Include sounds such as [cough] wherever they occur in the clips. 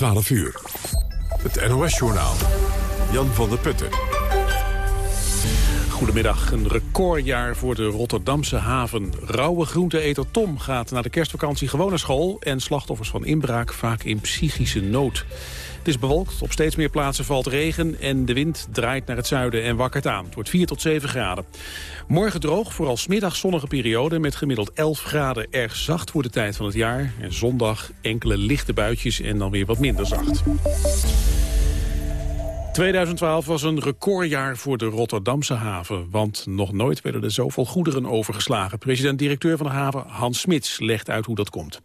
12 uur. Het NOS-journaal. Jan van der Putten. Goedemiddag, een recordjaar voor de Rotterdamse haven. Rauwe groenteeter Tom gaat na de kerstvakantie gewoon naar school... en slachtoffers van inbraak vaak in psychische nood. Het is bewolkt, op steeds meer plaatsen valt regen... en de wind draait naar het zuiden en wakkert aan. Het wordt 4 tot 7 graden. Morgen droog, vooral smiddag zonnige periode... met gemiddeld 11 graden erg zacht voor de tijd van het jaar. En zondag enkele lichte buitjes en dan weer wat minder zacht. 2012 was een recordjaar voor de Rotterdamse haven, want nog nooit werden er zoveel goederen overgeslagen. President-directeur van de haven Hans Smits legt uit hoe dat komt.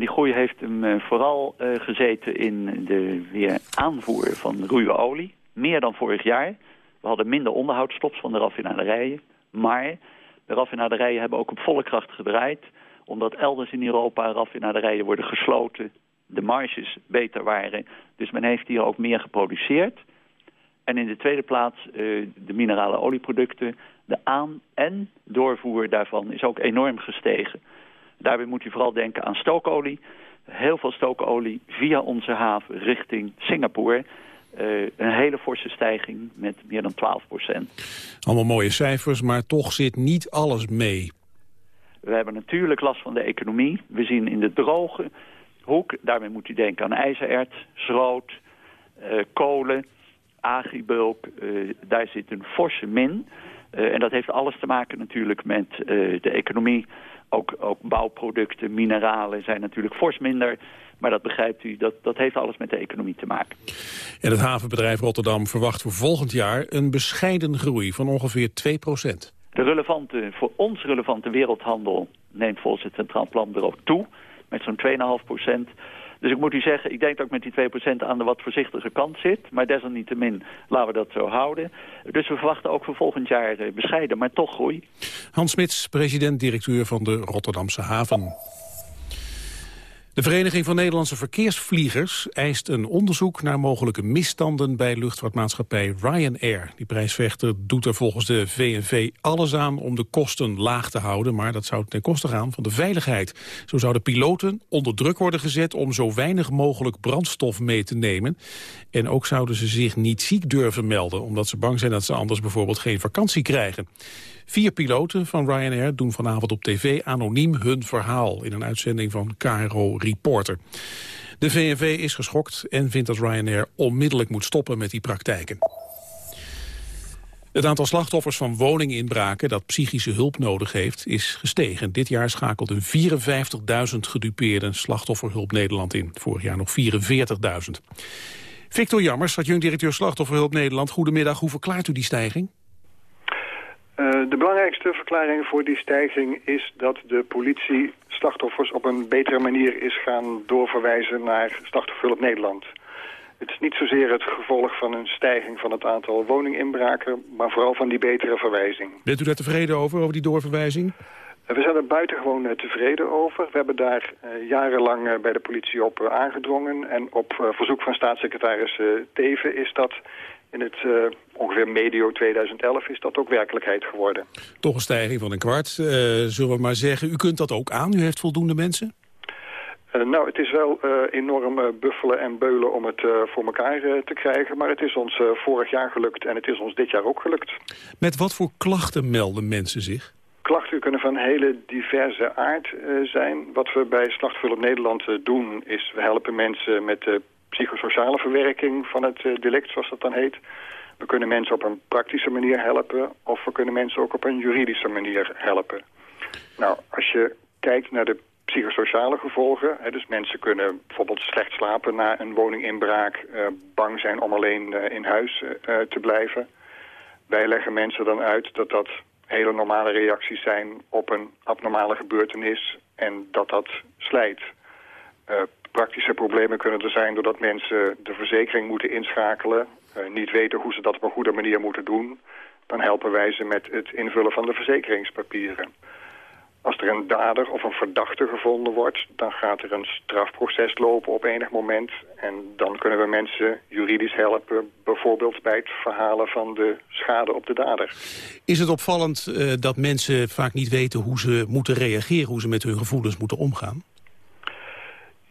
Die groei heeft hem eh, vooral uh, gezeten in de weer aanvoer van ruwe olie. Meer dan vorig jaar. We hadden minder onderhoudsstops van de raffinaderijen. Maar de raffinaderijen hebben ook op volle kracht gedraaid. Omdat elders in Europa raffinaderijen worden gesloten. De marges beter waren. Dus men heeft hier ook meer geproduceerd. En in de tweede plaats uh, de minerale olieproducten. De aan- en doorvoer daarvan is ook enorm gestegen. Daarbij moet u vooral denken aan stookolie. Heel veel stookolie via onze haven richting Singapore. Uh, een hele forse stijging met meer dan 12 procent. Allemaal mooie cijfers, maar toch zit niet alles mee. We hebben natuurlijk last van de economie. We zien in de droge hoek, daarmee moet u denken aan ijzerert, schroot, uh, kolen, agribulk. Uh, daar zit een forse min. En dat heeft alles te maken natuurlijk met de economie. Ook, ook bouwproducten, mineralen zijn natuurlijk fors minder. Maar dat begrijpt u, dat, dat heeft alles met de economie te maken. En het havenbedrijf Rotterdam verwacht voor volgend jaar een bescheiden groei van ongeveer 2 procent. De relevante, voor ons relevante wereldhandel neemt volgens het Centraal Planbureau toe met zo'n 2,5 procent. Dus ik moet u zeggen, ik denk dat met die 2% aan de wat voorzichtige kant zit. Maar desalniettemin laten we dat zo houden. Dus we verwachten ook voor volgend jaar bescheiden, maar toch groei. Hans Smits, president-directeur van de Rotterdamse haven. De Vereniging van Nederlandse Verkeersvliegers eist een onderzoek naar mogelijke misstanden bij luchtvaartmaatschappij Ryanair. Die prijsvechter doet er volgens de VNV alles aan om de kosten laag te houden, maar dat zou ten koste gaan van de veiligheid. Zo zouden piloten onder druk worden gezet om zo weinig mogelijk brandstof mee te nemen. En ook zouden ze zich niet ziek durven melden, omdat ze bang zijn dat ze anders bijvoorbeeld geen vakantie krijgen. Vier piloten van Ryanair doen vanavond op tv anoniem hun verhaal... in een uitzending van KRO Reporter. De VNV is geschokt en vindt dat Ryanair onmiddellijk moet stoppen met die praktijken. Het aantal slachtoffers van woninginbraken dat psychische hulp nodig heeft, is gestegen. Dit jaar schakelden 54.000 gedupeerden slachtofferhulp Nederland in. Vorig jaar nog 44.000. Victor Jammers, adjunct-directeur Slachtofferhulp Nederland. Goedemiddag, hoe verklaart u die stijging? Uh, de belangrijkste verklaring voor die stijging is dat de politie slachtoffers op een betere manier is gaan doorverwijzen naar Slachtofferhulp Nederland. Het is niet zozeer het gevolg van een stijging van het aantal woninginbraken, maar vooral van die betere verwijzing. Bent u daar tevreden over, over die doorverwijzing? Uh, we zijn er buitengewoon uh, tevreden over. We hebben daar jarenlang bij de politie op aangedrongen en op verzoek van staatssecretaris Teven is dat in het uh, ongeveer medio 2011 is dat ook werkelijkheid geworden. Toch een stijging van een kwart, uh, zullen we maar zeggen. U kunt dat ook aan? U heeft voldoende mensen? Uh, nou, het is wel enorm buffelen en beulen om het voor elkaar te krijgen. Maar het is ons vorig jaar gelukt en het is ons dit jaar ook gelukt. Met wat voor klachten melden mensen zich? Klachten kunnen van hele diverse aard zijn. Wat we bij Slachthulp Nederland doen is we helpen mensen met de psychosociale verwerking van het uh, delict, zoals dat dan heet. We kunnen mensen op een praktische manier helpen... of we kunnen mensen ook op een juridische manier helpen. Nou, als je kijkt naar de psychosociale gevolgen... Hè, dus mensen kunnen bijvoorbeeld slecht slapen na een woninginbraak... Uh, bang zijn om alleen uh, in huis te blijven. Wij leggen mensen dan uit dat dat hele normale reacties zijn... op een abnormale gebeurtenis en dat dat slijt praktische problemen kunnen er zijn doordat mensen de verzekering moeten inschakelen. Uh, niet weten hoe ze dat op een goede manier moeten doen. Dan helpen wij ze met het invullen van de verzekeringspapieren. Als er een dader of een verdachte gevonden wordt... dan gaat er een strafproces lopen op enig moment. En dan kunnen we mensen juridisch helpen... bijvoorbeeld bij het verhalen van de schade op de dader. Is het opvallend uh, dat mensen vaak niet weten hoe ze moeten reageren... hoe ze met hun gevoelens moeten omgaan?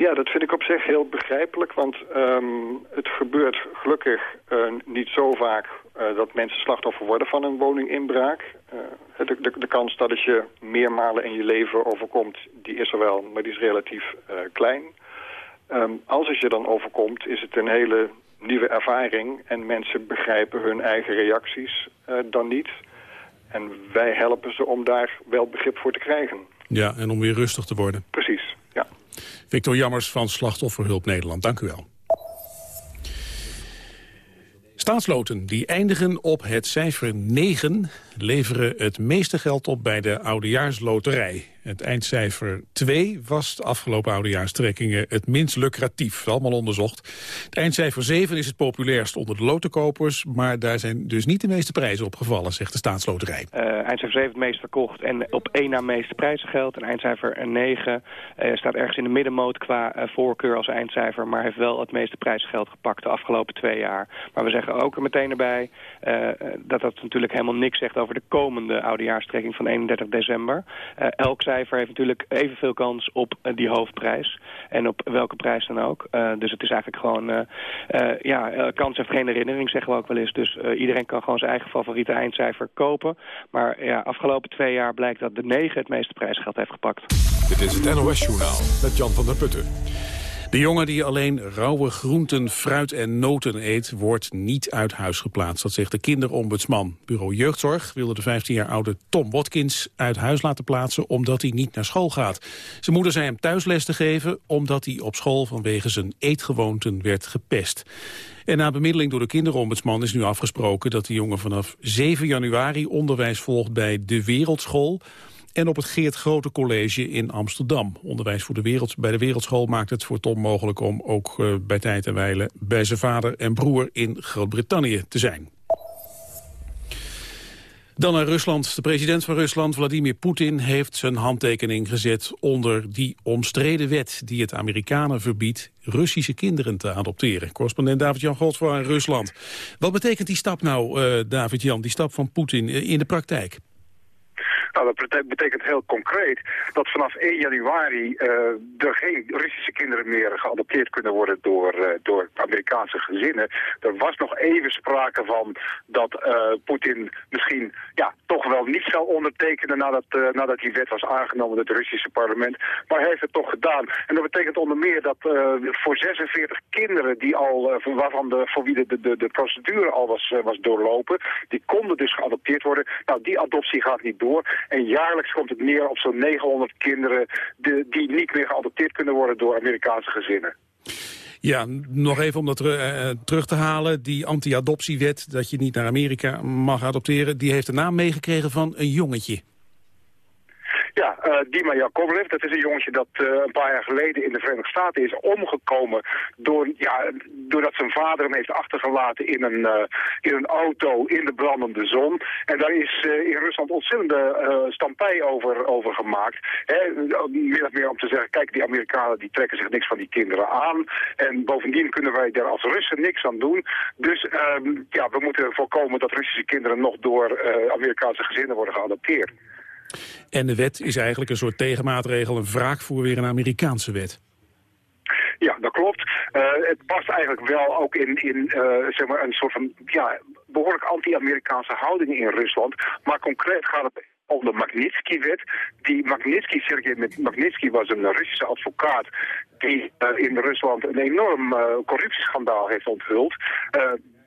Ja, dat vind ik op zich heel begrijpelijk, want um, het gebeurt gelukkig uh, niet zo vaak uh, dat mensen slachtoffer worden van een woninginbraak. Uh, de, de, de, kans dat het je meermalen in je leven overkomt, die is er wel, maar die is relatief klein. Um, als het je dan overkomt, is het een hele nieuwe ervaring en mensen begrijpen hun eigen reacties dan niet. En wij helpen ze om daar wel begrip voor te krijgen. Ja, en om weer rustig te worden. Precies. Victor Jammers van Slachtofferhulp Nederland, dank u wel. Staatsloten die eindigen op het cijfer 9 leveren het meeste geld op bij de Oudejaarsloterij. Het eindcijfer 2 was de afgelopen oudejaarstrekkingen het minst lucratief. Allemaal onderzocht. Het eindcijfer 7 is het populairst onder de lotenkopers... maar daar zijn dus niet de meeste prijzen opgevallen, zegt de staatsloterij. Uh, eindcijfer 7 het meest verkocht en op 1 na meeste prijzengeld. En eindcijfer 9 uh, staat ergens in de middenmoot qua uh, voorkeur als eindcijfer... maar heeft wel het meeste prijzengeld gepakt de afgelopen twee jaar. Maar we zeggen ook er meteen erbij dat dat natuurlijk helemaal niks zegt... over de komende oudejaarstrekking van 31 december. elk cijfer heeft natuurlijk evenveel kans op uh, die hoofdprijs. En op welke prijs dan ook. Uh, dus het is eigenlijk gewoon... Uh, ja, kans heeft geen herinnering, zeggen we ook wel eens. Dus iedereen kan gewoon zijn eigen favoriete eindcijfer kopen. Maar ja, afgelopen twee jaar blijkt dat de 9 het meeste prijsgeld heeft gepakt. Dit is het NOS Journaal met Jan van der Putten. De jongen die alleen rauwe groenten, fruit en noten eet... wordt niet uit huis geplaatst, dat zegt de kinderombudsman. Bureau Jeugdzorg wilde de 15 jaar oude Tom Watkins uit huis laten plaatsen... omdat hij niet naar school gaat. Zijn moeder zei hem thuisles te geven... omdat hij op school vanwege zijn eetgewoonten werd gepest. En na bemiddeling door de kinderombudsman is nu afgesproken... dat de jongen vanaf 7 januari onderwijs volgt bij De Wereldschool en op het Geert Grote College in Amsterdam. Onderwijs voor de wereld, bij de Wereldschool maakt het voor Tom mogelijk om ook uh, bij tijd en wijle bij zijn vader en broer in Groot-Brittannië te zijn. Dan naar Rusland. De president van Rusland, Vladimir Poetin, heeft zijn handtekening gezet onder die omstreden wet die het Amerikanen verbiedt Russische kinderen te adopteren. Correspondent David-Jan Godfroy in Rusland. Wat betekent die stap nou, uh, David-Jan, die stap van Poetin in de praktijk? Nou, dat betekent heel concreet dat vanaf 1 januari uh, er geen Russische kinderen meer geadopteerd kunnen worden door, uh, door Amerikaanse gezinnen. Er was nog even sprake van dat uh, Poetin misschien ja, toch wel niet zou ondertekenen nadat, nadat die wet was aangenomen door het Russische parlement. Maar hij heeft het toch gedaan. En dat betekent onder meer dat voor 46 kinderen die al, waarvan de, voor wie de, de, de procedure al was, was doorlopen, die konden dus geadopteerd worden. Nou, die adoptie gaat niet door. En jaarlijks komt het neer op zo'n 900 kinderen de, die niet meer geadopteerd kunnen worden door Amerikaanse gezinnen. Ja, nog even om dat uh, terug te halen. Die anti-adoptiewet, dat je niet naar Amerika mag adopteren... die heeft de naam meegekregen van een jongetje. Ja, uh, Dima Jakovlev, dat is een jongetje dat uh, een paar jaar geleden in de Verenigde Staten is omgekomen door, ja, doordat zijn vader hem heeft achtergelaten in een, uh, in een auto in de brandende zon. En daar is in Rusland ontzettende stampij over, over gemaakt. Hè, meer of meer om te zeggen, kijk, die Amerikanen die trekken zich niks van die kinderen aan. En bovendien kunnen wij daar als Russen niks aan doen. Dus ehm, ja, we moeten voorkomen dat Russische kinderen nog door Amerikaanse gezinnen worden geadopteerd. En de wet is eigenlijk een soort tegenmaatregel, een wraak voor weer een Amerikaanse wet. Ja, dat klopt. Uh, het past eigenlijk wel ook in, in uh, zeg maar een soort van ja, behoorlijk anti-Amerikaanse houding in Rusland. Maar concreet gaat het om de Magnitsky-wet. Die Magnitsky, Sergei Magnitsky was een Russische advocaat die uh, in Rusland een enorm corruptieschandaal heeft onthuld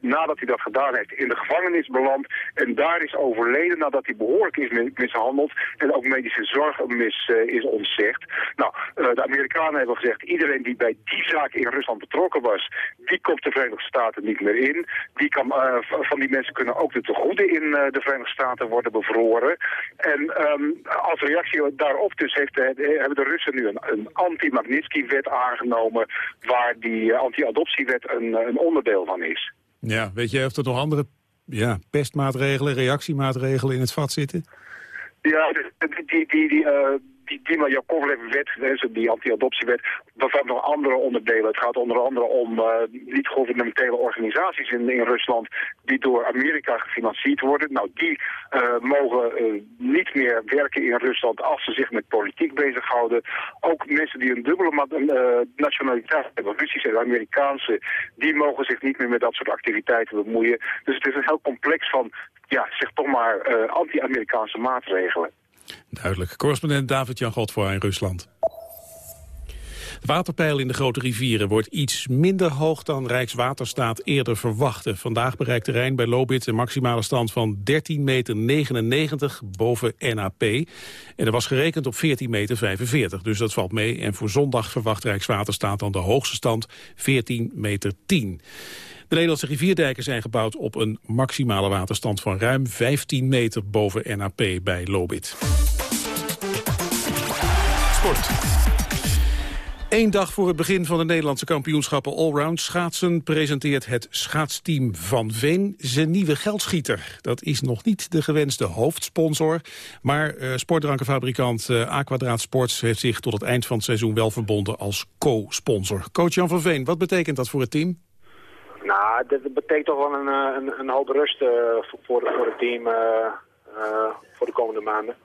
nadat hij dat gedaan heeft, in de gevangenis beland. En daar is overleden nadat hij behoorlijk is mishandeld. En ook medische zorg uh, is ontzegd. Nou, uh, de Amerikanen hebben gezegd, iedereen die bij die zaak in Rusland betrokken was, die komt de Verenigde Staten niet meer in. Die kan, uh, van die mensen kunnen ook de tegoeden in de Verenigde Staten worden bevroren. En um, als reactie daarop dus heeft, hebben de Russen nu een, een anti-Magnitsky-wet aangenomen, waar die anti-adoptiewet een, een onderdeel van is. Ja, weet je of er nog andere ja, pestmaatregelen, reactiemaatregelen in het vat zitten? Ja, die, die, die, uh, die Dima Yakovlev-wet, die anti-adoptiewet, bevat nog andere onderdelen. Het gaat onder andere om uh, niet-governementele organisaties in, in Rusland die door Amerika gefinancierd worden. Nou, die uh, mogen uh, niet meer werken in Rusland als ze zich met politiek bezighouden. Ook mensen die een dubbele nationaliteit hebben, Russische en Amerikaanse, die mogen zich niet meer met dat soort activiteiten bemoeien. Dus het is een heel complex van, ja, zeg toch maar, anti-Amerikaanse maatregelen. Duidelijk. Correspondent David-Jan Godvoor in Rusland. Het waterpeil in de grote rivieren wordt iets minder hoog dan Rijkswaterstaat eerder verwachtte. Vandaag bereikt de Rijn bij Lobit een maximale stand van 13,99 meter boven NAP. En er was gerekend op 14,45 meter, dus dat valt mee. En voor zondag verwacht Rijkswaterstaat dan de hoogste stand 14,10 meter. De Nederlandse rivierdijken zijn gebouwd op een maximale waterstand van ruim 15 meter boven NAP bij Lobit. Sport. Eén dag voor het begin van de Nederlandse kampioenschappen Allround schaatsen presenteert het schaatsteam Van Veen zijn nieuwe geldschieter. Dat is nog niet de gewenste hoofdsponsor, maar uh, sportdrankenfabrikant uh, Aquadraat Sports heeft zich tot het eind van het seizoen wel verbonden als co-sponsor. Coach Jan van Veen, wat betekent dat voor het team? Nou, dat betekent toch wel een, eh, een, een hoop rust uh, voor, voor het team uh, voor de komende maanden.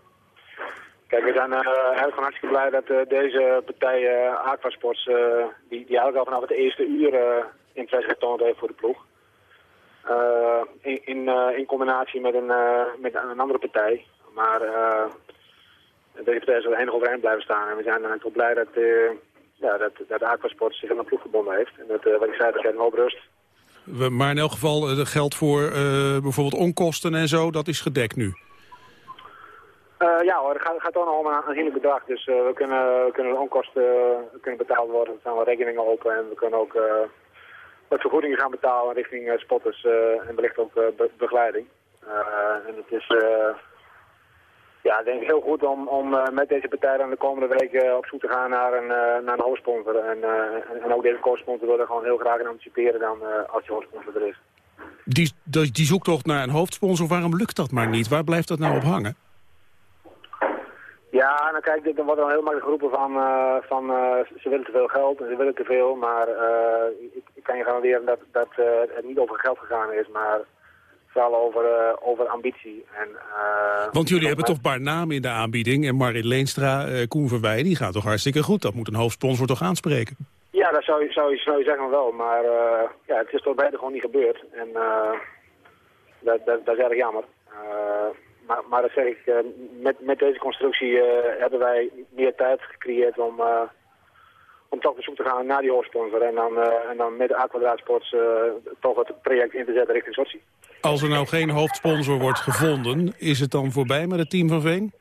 Kijk, we zijn eigenlijk van hartstikke blij dat deze partij Aquasports, die, die eigenlijk al vanaf het eerste uur interesse getoond heeft voor de ploeg. in, in, in, combinatie met een, met een andere partij. Maar deze partij zal enig overeind blijven staan. En we zijn dan wel blij dat, ja, dat, dat Aquasport zich aan de ploeg verbonden heeft. En dat, wat ik zei, dat geeft een hoop rust. Maar in elk geval uh, geld voor uh, bijvoorbeeld onkosten en zo, dat is gedekt nu? Uh, ja hoor, het gaat, gaat dan om een aanzienlijk bedrag. Dus we, kunnen, we kunnen de onkosten kunnen betaald worden. Er staan wel rekeningen open en we kunnen ook wat vergoedingen gaan betalen richting spotters en wellicht ook be begeleiding. en het is ja, ik denk heel goed om, om uh, met deze partij dan de komende weken op zoek te gaan naar een, uh, naar een hoofdsponsor. En, en ook deze co-sponsor willen gewoon heel graag anticiperen dan als die hoofdsponsor er is. Die, die, die zoektocht naar een hoofdsponsor, waarom lukt dat maar niet? Waar blijft dat nou op hangen? Ja, nou kijk, er wordt dan heel makkelijk geroepen van, van ze willen te veel geld en ze willen te veel. Maar ik, ik, kan je garanderen dat, dat het niet over geld gegaan is, maar over, uh, over ambitie. En, uh, Want jullie hebben toch paar namen in de aanbieding. En Marit Leenstra, uh, Koen Verwij, die gaat toch hartstikke goed. Dat moet een hoofdsponsor toch aanspreken? Ja, dat zou je, zou je, zou je zeggen wel. Maar ja, het is tot beide gewoon niet gebeurd. En dat, dat, dat is erg jammer. maar, maar dat zeg ik, met, met deze constructie hebben wij meer tijd gecreëerd om om toch op zoek te gaan naar die hoofdsponsor. En dan, uh, en dan met Aquadraat Sports uh, toch het project in te zetten richting Sochi. Als er nou geen hoofdsponsor wordt gevonden, is het dan voorbij met het team van Veen?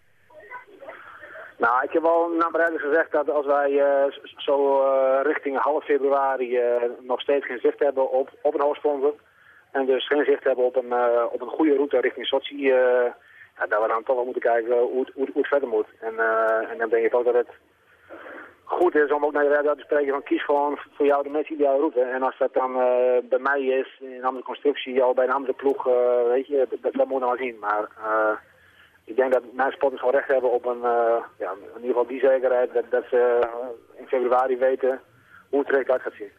Nou, ik heb al naar bereiders gezegd dat als wij uh, zo uh, richting half februari uh, nog steeds geen zicht hebben op, op een hoofdsponsor... en dus geen zicht hebben op een, op een goede route richting Sochi... ja, dat we dan toch wel moeten kijken hoe het, hoe, hoe het verder moet. En, en dan denk ik ook dat het goed is om ook naar de radio te spreken van kies gewoon voor jou de meest ideale route. En als dat dan uh, bij mij is, in een andere constructie, al bij een andere ploeg, uh, weet je, dat, dat moet je nog zien. Maar uh, ik denk dat mijn spotters gewoon recht hebben op een, ja, in ieder geval die zekerheid dat, dat ze in februari weten hoe het uit gaat zien.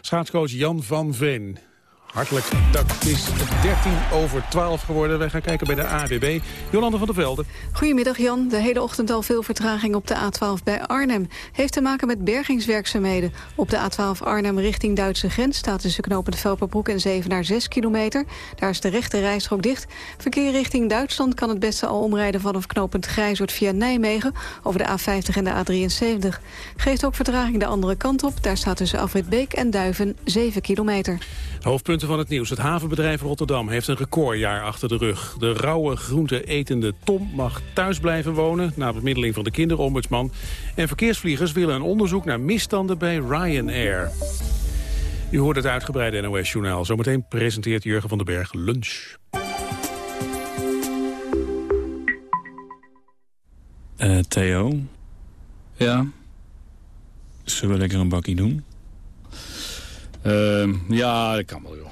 Schaatscoach Jan van Veen. Hartelijk dank. Het is 13 over 12 geworden. Wij gaan kijken bij de ADB. Jolande van der Velde. Goedemiddag Jan. De hele ochtend al veel vertraging op de A12 bij Arnhem. Heeft te maken met bergingswerkzaamheden. Op de A12 Arnhem richting Duitse grens staat tussen knooppunt Velperbroek en Zevenaar 6 kilometer. Daar is de rechte rijstrook dicht. Verkeer richting Duitsland kan het beste al omrijden vanaf knooppunt Grijzoord via Nijmegen over de A50 en de A73. Geeft ook vertraging de andere kant op. Daar staat tussen Afritbeek en Duiven 7 kilometer. Hoofdpunten van het nieuws. Het havenbedrijf Rotterdam heeft een recordjaar achter de rug. De rauwe groente etende Tom mag thuis blijven wonen... na bemiddeling van de kinderombudsman. En verkeersvliegers willen een onderzoek naar misstanden bij Ryanair. U hoort het uitgebreide NOS-journaal. Zometeen presenteert Jurgen van den Berg lunch. Uh, Theo? Ja? Zullen we lekker een bakkie doen? Uh, ja, dat kan wel, joh.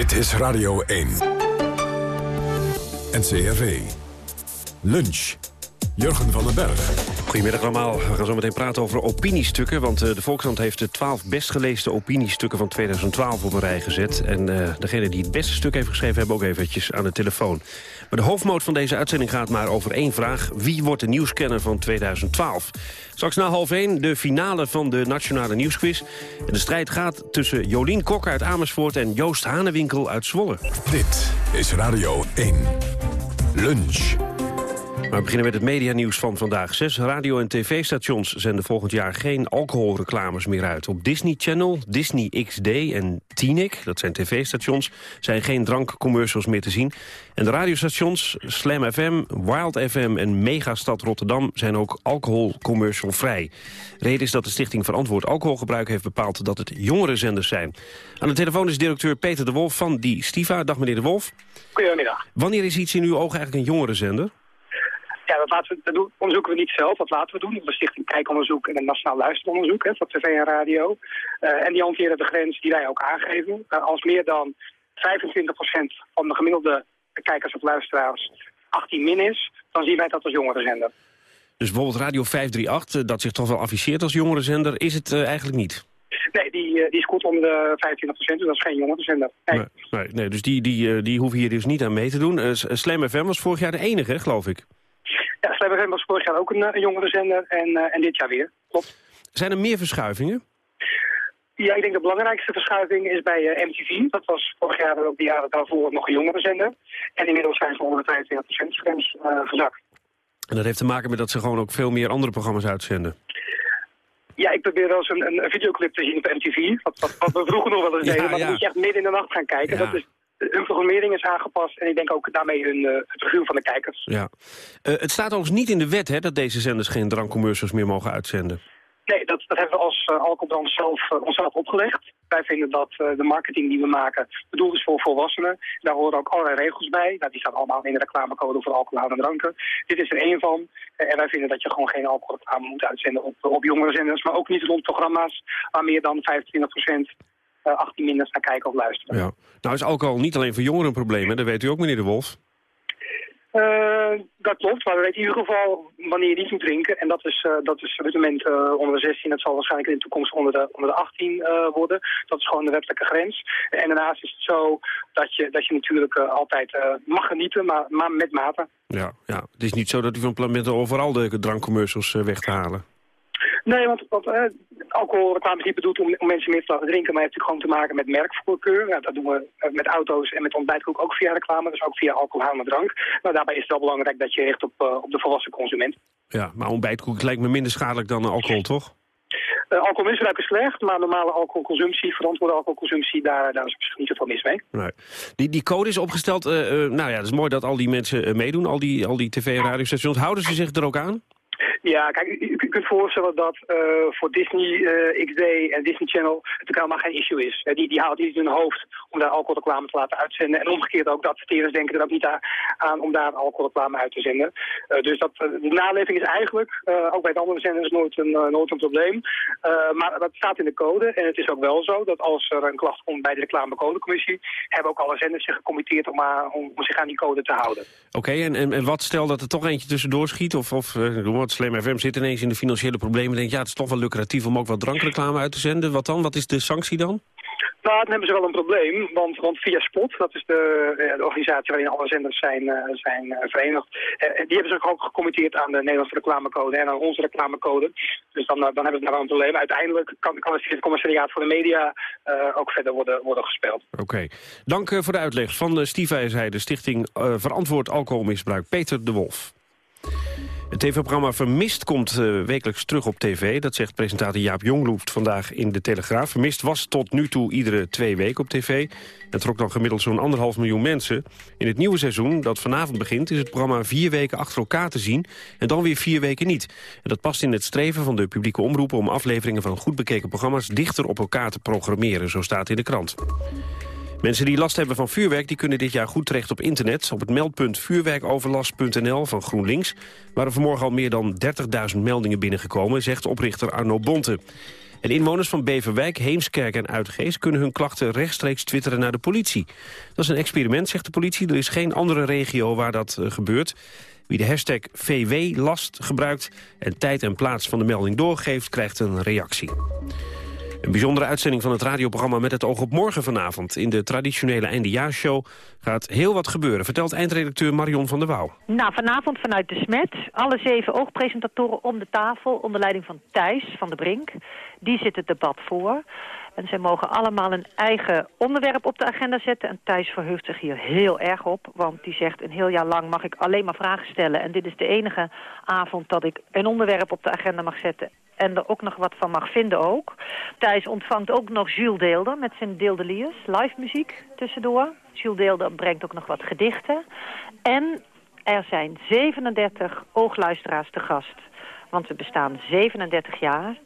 Dit is Radio 1. NCRV. Lunch. Jurgen van den Berg. Goedemiddag allemaal. We gaan zo meteen praten over opiniestukken. Want uh, de Volkskrant heeft de twaalf best gelezen opiniestukken van 2012 op een rij gezet. En uh, degene die het beste stuk heeft geschreven hebben ook eventjes aan de telefoon. Maar de hoofdmoot van deze uitzending gaat maar over één vraag. Wie wordt de nieuwscanner van 2012? Straks na half één de finale van de Nationale Nieuwsquiz. En de strijd gaat tussen Jolien Kok uit Amersfoort en Joost Hanewinkel uit Zwolle. Dit is Radio 1. Lunch. Maar we beginnen met het medianieuws van vandaag. Zes radio- en tv-stations zenden volgend jaar geen alcoholreclames meer uit. Op Disney Channel, Disney XD en Tinik, dat zijn tv-stations... zijn geen drankcommercials meer te zien. En de radiostations Slam FM, Wild FM en Megastad Rotterdam... zijn ook alcoholcommercialvrij. Reden is dat de Stichting Verantwoord Alcoholgebruik heeft bepaald... dat het jongere zenders zijn. Aan de telefoon is directeur Peter de Wolf van die Stiva. Dag meneer de Wolf. Goedemiddag. Wanneer is iets in uw ogen eigenlijk een jongere zender? Ja, dat, laten we, dat onderzoeken we niet zelf, dat laten we doen. De Stichting Kijkonderzoek en het Nationaal Luisteronderzoek hè, voor tv en radio. Uh, en die hanteren de grens die wij ook aangeven. Uh, als meer dan 25% van de gemiddelde kijkers of luisteraars 18 min is, dan zien wij dat als jongerenzender. Dus bijvoorbeeld Radio 538, dat zich toch wel afficheert als jongerenzender, is het uh, eigenlijk niet? Nee, die, die scoort onder de 25%, dus dat is geen jongerenzender. Nee. Nee, nee, nee, dus die, die, die hoeven hier dus niet aan mee te doen. Slam FM was vorig jaar de enige, geloof ik. Ja, FM was vorig jaar ook een, een jongere zender en, uh, en dit jaar weer. Klopt. Zijn er meer verschuivingen? Ja, ik denk de belangrijkste verschuiving is bij uh, MTV. Dat was vorig jaar en ook de jaren daarvoor nog een jongere zender. En inmiddels zijn ze onder de 25% grens uh, gezakt. En dat heeft te maken met dat ze gewoon ook veel meer andere programma's uitzenden? Ja, ik probeer wel eens een, een videoclip te zien op MTV. Wat, wat, wat we vroeger nog wel eens [laughs] deden. Ja, maar dan moet je echt midden in de nacht gaan kijken. Ja. Dat is, hun programmering is aangepast en ik denk ook daarmee hun, uh, het profiel van de kijkers. Ja. Uh, het staat overigens niet in de wet hè, dat deze zenders geen drankcommercials meer mogen uitzenden. Nee, dat, dat hebben we als uh, Alcobrand zelf uh, onszelf opgelegd. Wij vinden dat uh, de marketing die we maken bedoeld is voor volwassenen. Daar horen ook allerlei regels bij. Nou, die staan allemaal in de reclamecode voor alcohol en dranken. Dit is er één van. en wij vinden dat je gewoon geen alcoholreclame moet uitzenden op, op jongere zenders. Maar ook niet rond programma's waar meer dan 25 uh, 18 minder naar kijken of luisteren. Ja. Nou is alcohol niet alleen voor jongeren een probleem, hè? dat weet u ook meneer De Wolf. Uh, dat klopt, maar we weten in ieder geval wanneer je niet moet drinken. En dat is, uh, dat is op dit moment uh, onder de 16, dat zal waarschijnlijk in de toekomst onder de, onder de 18 worden. Dat is gewoon de wettelijke grens. En daarnaast is het zo dat je, dat je natuurlijk altijd mag genieten, maar, maar met mate. Ja, ja, het is niet zo dat u van plan bent overal de drankcommercials weg te halen. Nee, want, want uh, alcoholreclame is niet bedoeld om, om, mensen meer te laten drinken, maar heeft natuurlijk gewoon te maken met merkvoorkeur. Ja, dat doen we uh, met auto's en met ontbijtkoek ook via reclame, dus ook via alcohol en drank. Maar daarbij is het wel belangrijk dat je richt op, uh, op de volwassen consument. Ja, maar ontbijtkoek lijkt me minder schadelijk dan alcohol, toch? alcoholmisbruik is slecht, maar normale alcoholconsumptie, verantwoorde alcoholconsumptie, daar, daar is niet zoveel mis mee. Nee. Die, die code is opgesteld, nou ja, het is mooi dat al die mensen meedoen, al die, al die tv- en radiostations. Houden ze zich er ook aan? Ja, kijk, u, u kunt voorstellen dat uh, voor Disney uh, XD en Disney Channel het helemaal geen issue is. Uh, die, die houdt niet in hun hoofd om daar alcoholreclame te laten uitzenden. En omgekeerd ook, dat adverteerders denken er ook niet aan om daar alcoholreclame uit te zenden. dus dat, de naleving is eigenlijk, ook bij de andere zenders, nooit een, nooit een probleem. maar dat staat in de code. En het is ook wel zo dat als er een klacht komt bij de reclamecodecommissie, hebben ook alle zenders zich gecommitteerd om, om, zich aan die code te houden. Oké, en, en, wat stel dat er toch eentje tussendoor schiet? Of, of wat, Slam FM zit ineens in de financiële problemen. Denk ja, het is toch wel lucratief om ook wat drankreclame uit te zenden. Wat dan? Wat is de sanctie dan? Nou, dan hebben ze wel een probleem, want, want via Spot, dat is de, ja, de organisatie waarin alle zenders zijn, uh, zijn uh, verenigd, die hebben ze ook gecommitteerd aan de Nederlandse reclamecode en aan onze reclamecode. Dus dan, dan hebben ze daar wel een probleem. Uiteindelijk kan, kan het commissariaat voor de media ook verder worden, worden gespeeld. Oké. Okay. Dank voor de uitleg van Stief de Stichting Verantwoord Alcoholmisbruik. Peter de Wolf. Het tv-programma Vermist komt uh, wekelijks terug op tv. Dat zegt presentator Jaap Jongloeft vandaag in De Telegraaf. Vermist was tot nu toe iedere twee weken op tv. Het trok dan gemiddeld zo'n anderhalf miljoen mensen. In het nieuwe seizoen, dat vanavond begint... is het programma vier weken achter elkaar te zien... en dan weer vier weken niet. En dat past in het streven van de publieke omroepen... om afleveringen van goed bekeken programma's dichter op elkaar te programmeren. Zo staat in de krant. Mensen die last hebben van vuurwerk die kunnen dit jaar goed terecht op internet. Op het meldpunt vuurwerkoverlast.nl van GroenLinks... waren vanmorgen al meer dan 30.000 meldingen binnengekomen... zegt oprichter Arno Bonte. En inwoners van Beverwijk, Heemskerk en Uitgeest... kunnen hun klachten rechtstreeks twitteren naar de politie. Dat is een experiment, zegt de politie. Er is geen andere regio waar dat uh, gebeurt. Wie de hashtag VW-last gebruikt en tijd en plaats van de melding doorgeeft... krijgt een reactie. Een bijzondere uitzending van het radioprogramma Met het oog op morgen vanavond. In de traditionele eindejaarshow gaat heel wat gebeuren, vertelt eindredacteur Marion van der Wouw. Nou, vanavond vanuit de Smet, alle zeven oogpresentatoren om de tafel... onder leiding van Thijs van de Brink. Die zit het debat voor. En zij mogen allemaal een eigen onderwerp op de agenda zetten. En Thijs verheugt zich hier heel erg op. Want die zegt een heel jaar lang mag ik alleen maar vragen stellen. En dit is de enige avond dat ik een onderwerp op de agenda mag zetten. En er ook nog wat van mag vinden ook. Thijs ontvangt ook nog Jules Deelder met zijn Deeldeliers. Live muziek tussendoor. Jules Deelder brengt ook nog wat gedichten. En er zijn 37 oogluisteraars te gast. Want we bestaan 37 jaar.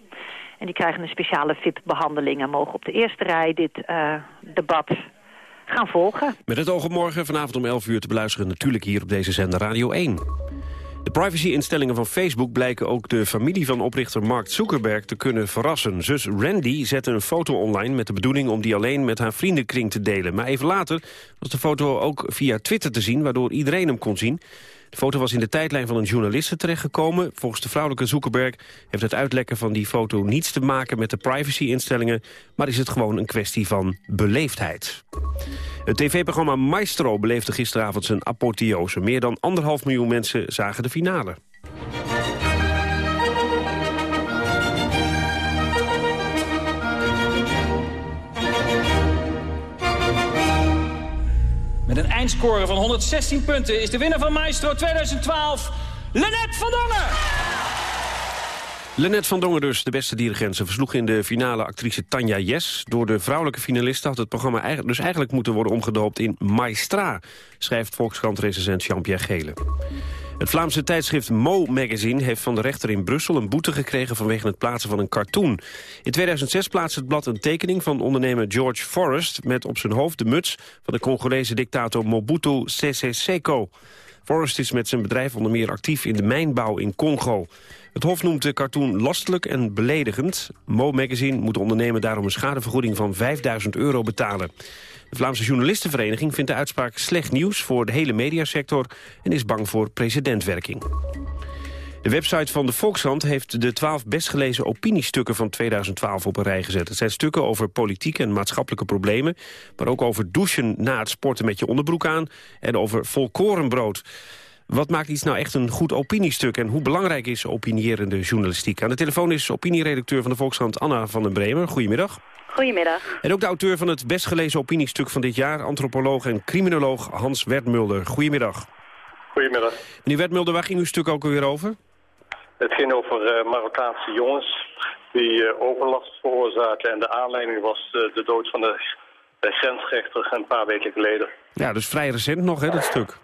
En die krijgen een speciale VIP-behandeling en mogen op de eerste rij dit uh, debat gaan volgen. Met het oog op morgen vanavond om 11 uur te beluisteren natuurlijk hier op deze zender Radio 1. De privacy-instellingen van Facebook blijken ook de familie van oprichter Mark Zuckerberg te kunnen verrassen. Zus Randy zette een foto online met de bedoeling om die alleen met haar vriendenkring te delen. Maar even later was de foto ook via Twitter te zien, waardoor iedereen hem kon zien. De foto was in de tijdlijn van een journaliste terechtgekomen. Volgens de vrouwelijke Zuckerberg heeft het uitlekken van die foto niets te maken met de privacy-instellingen, maar is het gewoon een kwestie van beleefdheid. Het tv-programma Maestro beleefde gisteravond zijn apotheose. Meer dan anderhalf miljoen mensen zagen de finale. Met een eindscore van 116 punten is de winnaar van Maestro 2012... Lennet van Dongen! Lennet van Dongen dus, de beste dirigent. Versloeg in de finale actrice Tanja Jes. Door de vrouwelijke finalisten had het programma dus eigenlijk moeten worden omgedoopt in Maestra, schrijft Volkskrant-recensent Jean-Pierre Gele. Het Vlaamse tijdschrift Mo Magazine heeft van de rechter in Brussel een boete gekregen vanwege het plaatsen van een cartoon. In 2006 plaatste het blad een tekening van ondernemer George Forrest met op zijn hoofd de muts van de Congolese dictator Mobutu Sese Seko. Forrest is met zijn bedrijf onder meer actief in de mijnbouw in Congo. Het Hof noemt de cartoon lastelijk en beledigend. Mo Magazine moet de ondernemer daarom een schadevergoeding van 5000 euro betalen. De Vlaamse Journalistenvereniging vindt de uitspraak slecht nieuws voor de hele mediasector en is bang voor precedentwerking. De website van de Volkskrant heeft de twaalf best gelezen opiniestukken van 2012 op een rij gezet. Het zijn stukken over politieke en maatschappelijke problemen, maar ook over douchen na het sporten met je onderbroek aan en over volkorenbrood. Wat maakt iets nou echt een goed opiniestuk en hoe belangrijk is opinierende journalistiek? Aan de telefoon is opinieredacteur van de Volkskrant Anna van den Bremer. Goedemiddag. Goedemiddag. En ook de auteur van het best gelezen opiniestuk van dit jaar... antropoloog en criminoloog Hans Wertmulder. Goedemiddag. Goedemiddag. Meneer Wertmulder, waar ging uw stuk ook alweer over? Het ging over uh, Marokkaanse jongens die uh, overlast veroorzaken. En de aanleiding was uh, de dood van de grensrechter een paar weken geleden. Ja, dus vrij recent nog, hè, dat stuk?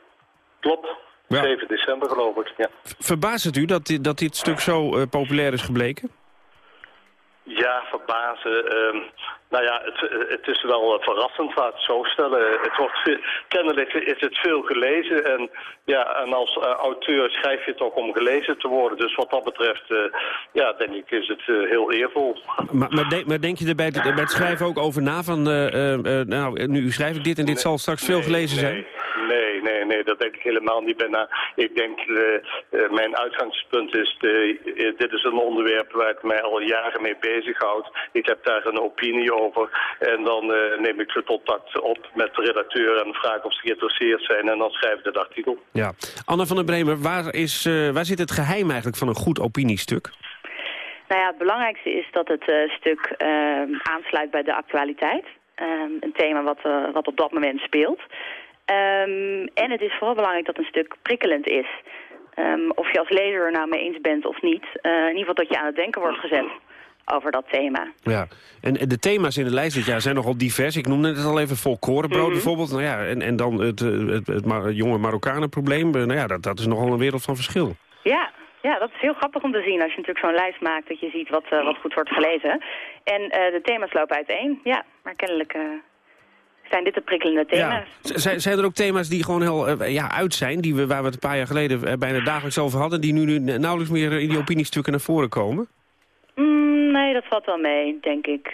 Klopt. Ja. 7 december geloof ik, ja. Verbaast het u dat dit, dat dit stuk zo populair is gebleken? Ja, verbazen. Uh, nou ja, het, het is wel uh, verrassend, laat het zo stellen. Het wordt veel, [laughs] kennelijk is het veel gelezen. En, ja, en als uh, auteur schrijf je toch om gelezen te worden. Dus wat dat betreft, ja, denk ik, is het heel eervol. Maar, maar, denk, maar, denk je er bij het, schrijven ook over na van... nou, nu schrijf ik dit en dit zal straks veel gelezen zijn? Nee, nee, nee, dat denk ik helemaal niet bijna. Ik denk, eh, eh, mijn uitgangspunt is, de, eh, dit is een onderwerp waar ik mij al jaren mee bezighoud. Ik heb daar een opinie over. En dan eh, neem ik contact op met de redacteur en vraag of ze geïnteresseerd zijn. En dan schrijf ik het artikel. Ja. Anne van der Bremer, waar, is, eh, waar zit het geheim eigenlijk van een goed opiniestuk? Nou ja, het belangrijkste is dat het eh, stuk aansluit bij de actualiteit. Ehm, een thema wat, wat op dat moment speelt. Ehm, en het is vooral belangrijk dat een stuk prikkelend is. Ehm, of je als lezer er nou mee eens bent of niet. eh, in ieder geval dat je aan het denken wordt gezet over dat thema. Ja, en, en de thema's in de lijst dit jaar zijn nogal divers. Ik noemde het al even volkorenbrood Mhm. bijvoorbeeld. Nou ja, en, en dan het, eh, het, het, Ma- jonge Marokkanenprobleem. Eh, Nou ja, dat, dat is nogal een wereld van verschil. Ja, ja, dat is heel grappig om te zien als je natuurlijk zo'n lijst maakt dat je ziet wat, wat goed wordt gelezen. En de thema's lopen uiteen, ja, maar kennelijk zijn dit de prikkelende thema's. Z- Zijn, zijn er ook thema's die gewoon heel eh, ja, uit zijn, die we, waar we het een paar jaar geleden eh, bijna dagelijks over hadden, die nu, nu nauwelijks meer in die opiniestukken naar voren komen? Mm, nee, dat valt wel mee, denk ik.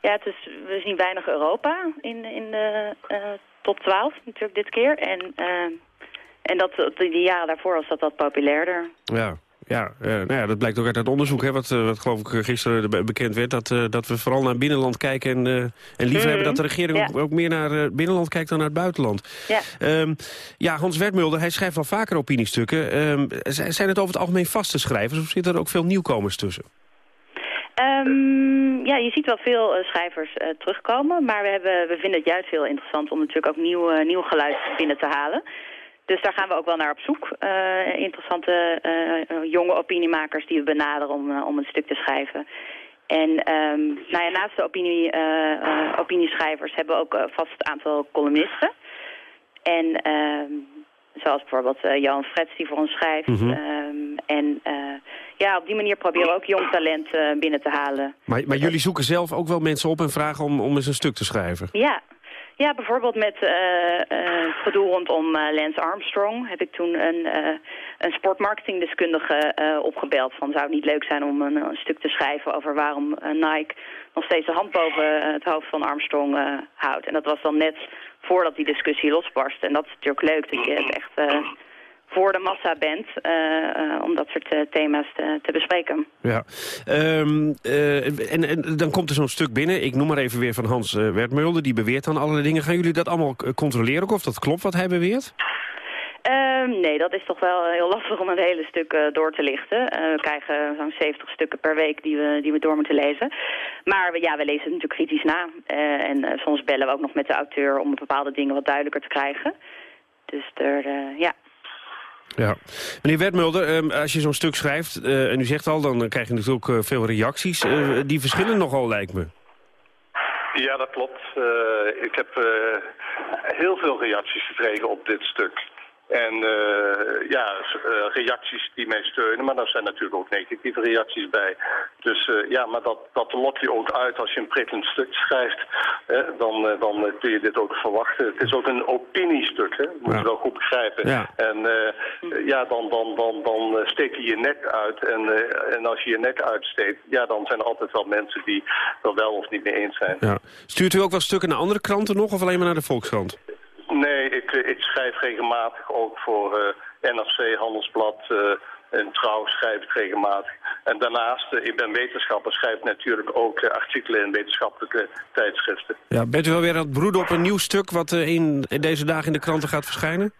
Ja, het is, we zien weinig Europa in, in de eh, top 12 natuurlijk dit keer. En, eh, en dat, de, de jaren daarvoor was dat wat populairder. Ja, ja, eh, nou ja dat blijkt ook uit het onderzoek, hè, wat, eh, wat geloof ik gisteren be- bekend werd, dat, eh, dat we vooral naar binnenland kijken en, eh, en liever hebben dat de regering ja. ook, ook meer naar binnenland kijkt dan naar het buitenland. Ja. Ehm, ja, Hans Wertmulder, hij schrijft wel vaker opiniestukken. Ehm, zijn het over het algemeen vaste schrijvers of zitten er ook veel nieuwkomers tussen? Ehm, ja, je ziet wel veel eh, schrijvers eh, terugkomen, maar we, hebben, we vinden het juist heel interessant om natuurlijk ook nieuw, eh, nieuw geluid binnen te halen. Dus daar gaan we ook wel naar op zoek. Eh, interessante eh, jonge opiniemakers die we benaderen om, eh, om een stuk te schrijven. En ehm, nou ja, naast de opinie, opinieschrijvers hebben we ook een vast aantal columnisten. En ehm, zoals bijvoorbeeld Johan Frets die voor ons schrijft. Mhm. Ehm, en ja, op die manier proberen we ook jong talent binnen te halen. Maar, maar jullie zoeken zelf ook wel mensen op en vragen om, om eens een stuk te schrijven? Ja, ja bijvoorbeeld met het gedoe rondom eh, Lance Armstrong heb ik toen een, een sportmarketingdeskundige opgebeld. Van zou het niet leuk zijn om een, stuk te schrijven over waarom Nike nog steeds de hand boven het hoofd van Armstrong houdt. En dat was dan net voordat die discussie losbarst. En dat is natuurlijk leuk dat je het echt voor de massa bent eh, eh, om dat soort eh, thema's te, te bespreken. Ja. Ehm, eh, en, en dan komt er zo'n stuk binnen. Ik noem maar even weer van Hans Wertmulder. Die beweert dan allerlei dingen. Gaan jullie dat allemaal controleren? Of dat klopt wat hij beweert? Uh, nee, dat is toch wel heel lastig om het hele stuk uh, door te lichten. Uh, we krijgen zo'n 70 stukken per week die we, die we door moeten lezen. Maar we, ja, we lezen het natuurlijk kritisch na. Uh, en soms bellen we ook nog met de auteur om bepaalde dingen wat duidelijker te krijgen. Dus er, ja... Ja. Meneer Wertmulder, ehm, als je zo'n stuk schrijft, en u zegt al, dan krijg je natuurlijk veel reacties. die verschillen nogal, lijkt me. Ja, dat klopt. Ik heb heel veel reacties gekregen op dit stuk. En uh, ja, reacties die mij steunen, maar daar zijn natuurlijk ook negatieve reacties bij. Dus ja, maar dat, dat lokt je ook uit als je een prikkelend stuk schrijft. Hè, dan, dan kun je dit ook verwachten. Het is ook een opiniestuk, hè? moet je wel goed begrijpen. Ja. En ja, dan, dan, dan, dan steek je je nek uit. En, en als je je nek uitsteekt, ja, dan zijn er altijd wel mensen die er wel of niet mee eens zijn. Ja. Stuurt u ook wel stukken naar andere kranten nog of alleen maar naar de Volkskrant? Nee, ik, ik schrijf regelmatig ook voor uh, NRC, Handelsblad uh, en Trouw schrijf ik regelmatig. En daarnaast, ik ben wetenschapper, schrijf natuurlijk ook artikelen in wetenschappelijke tijdschriften. Ja, bent u wel weer aan het broeden op een nieuw stuk wat in deze dagen in de kranten gaat verschijnen?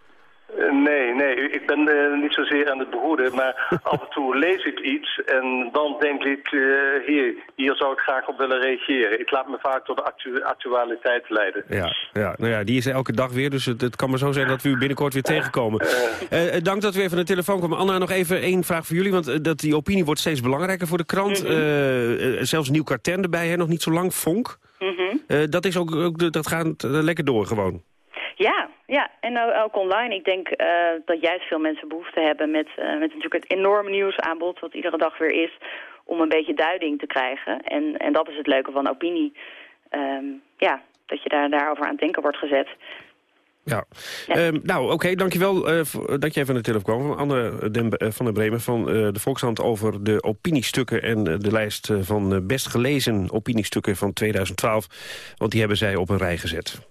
Ik ben uh, niet zozeer aan het behoeden, maar [laughs] af en toe lees ik iets en dan denk ik, uh, hier, hier zou ik graag op willen reageren. Ik laat me vaak door de actu actualiteit leiden. Ja, ja, nou ja, die is elke dag weer, dus het, het kan maar zo zijn dat we u binnenkort weer tegenkomen. Uh, dank dat u even naar de telefoon kwam. Anna, nog even één vraag voor jullie, want dat die opinie wordt steeds belangrijker voor de krant. Mm -hmm. zelfs Nieuw Karten erbij, hè, nog niet zo lang, Vonk. Mm -hmm. dat, is ook, ook, dat gaat lekker door gewoon. Ja, ja, en ook online. Ik denk uh, dat juist veel mensen behoefte hebben met, uh, met natuurlijk het enorme nieuwsaanbod wat iedere dag weer is, om een beetje duiding te krijgen. En, en dat is het leuke van opinie. Um, ja, dat je daar, daarover aan het denken wordt gezet. Ja, ja. Um, nou oké, okay, dankjewel uh, dat je even aan de telefoon kwam. Anne van der Bremen van de Volkshand over de opiniestukken... en de lijst van best gelezen opiniestukken van 2012. Want die hebben zij op een rij gezet.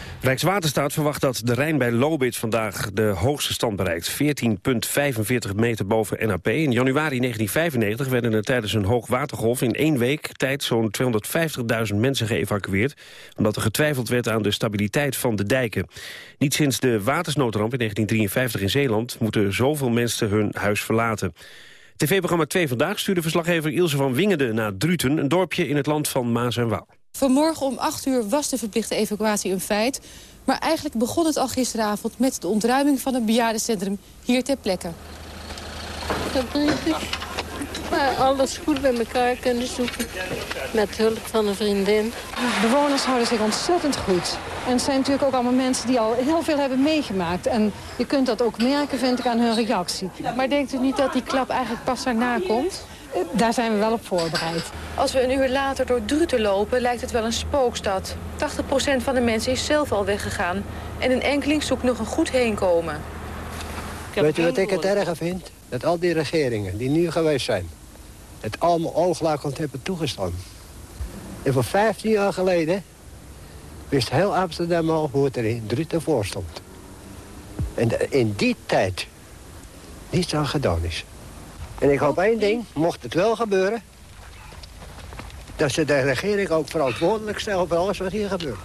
Rijkswaterstaat verwacht dat de Rijn bij Lobits vandaag de hoogste stand bereikt. 14,45 meter boven NAP. In januari 1995 werden er tijdens een hoogwatergolf in één week tijd zo'n 250.000 mensen geëvacueerd. Omdat er getwijfeld werd aan de stabiliteit van de dijken. Niet sinds de watersnoodramp in 1953 in Zeeland moeten zoveel mensen hun huis verlaten. TV-programma 2 Vandaag stuurde verslaggever Ilse van Wingede naar Druten... een dorpje in het land van Maas en Waal. Vanmorgen om 8 uur was de verplichte evacuatie een feit. Maar eigenlijk begon het al gisteravond met de ontruiming van het bejaardencentrum hier ter plekke. Maar alles goed bij elkaar kunnen zoeken. Met hulp van een vriendin. Bewoners houden zich ontzettend goed. En het zijn natuurlijk ook allemaal mensen die al heel veel hebben meegemaakt. En je kunt dat ook merken, vind ik, aan hun reactie. Maar denkt u niet dat die klap eigenlijk pas daarna komt? Daar zijn we wel op voorbereid. Als we een uur later door Druten lopen, lijkt het wel een spookstad. 80% van de mensen is zelf al weggegaan. En een enkeling zoekt nog een goed heenkomen. Weet u wat ik het erger vind? Dat al die regeringen die nu geweest zijn... het allemaal ooglakkend hebben toegestaan. En voor 15 jaar geleden wist heel Amsterdam al hoe het er in Druten voor stond. En in die tijd niets aan gedaan is. En ik hoop één ding, mocht het wel gebeuren... dat ze de regering ook verantwoordelijk stellen voor alles wat hier gebeurt.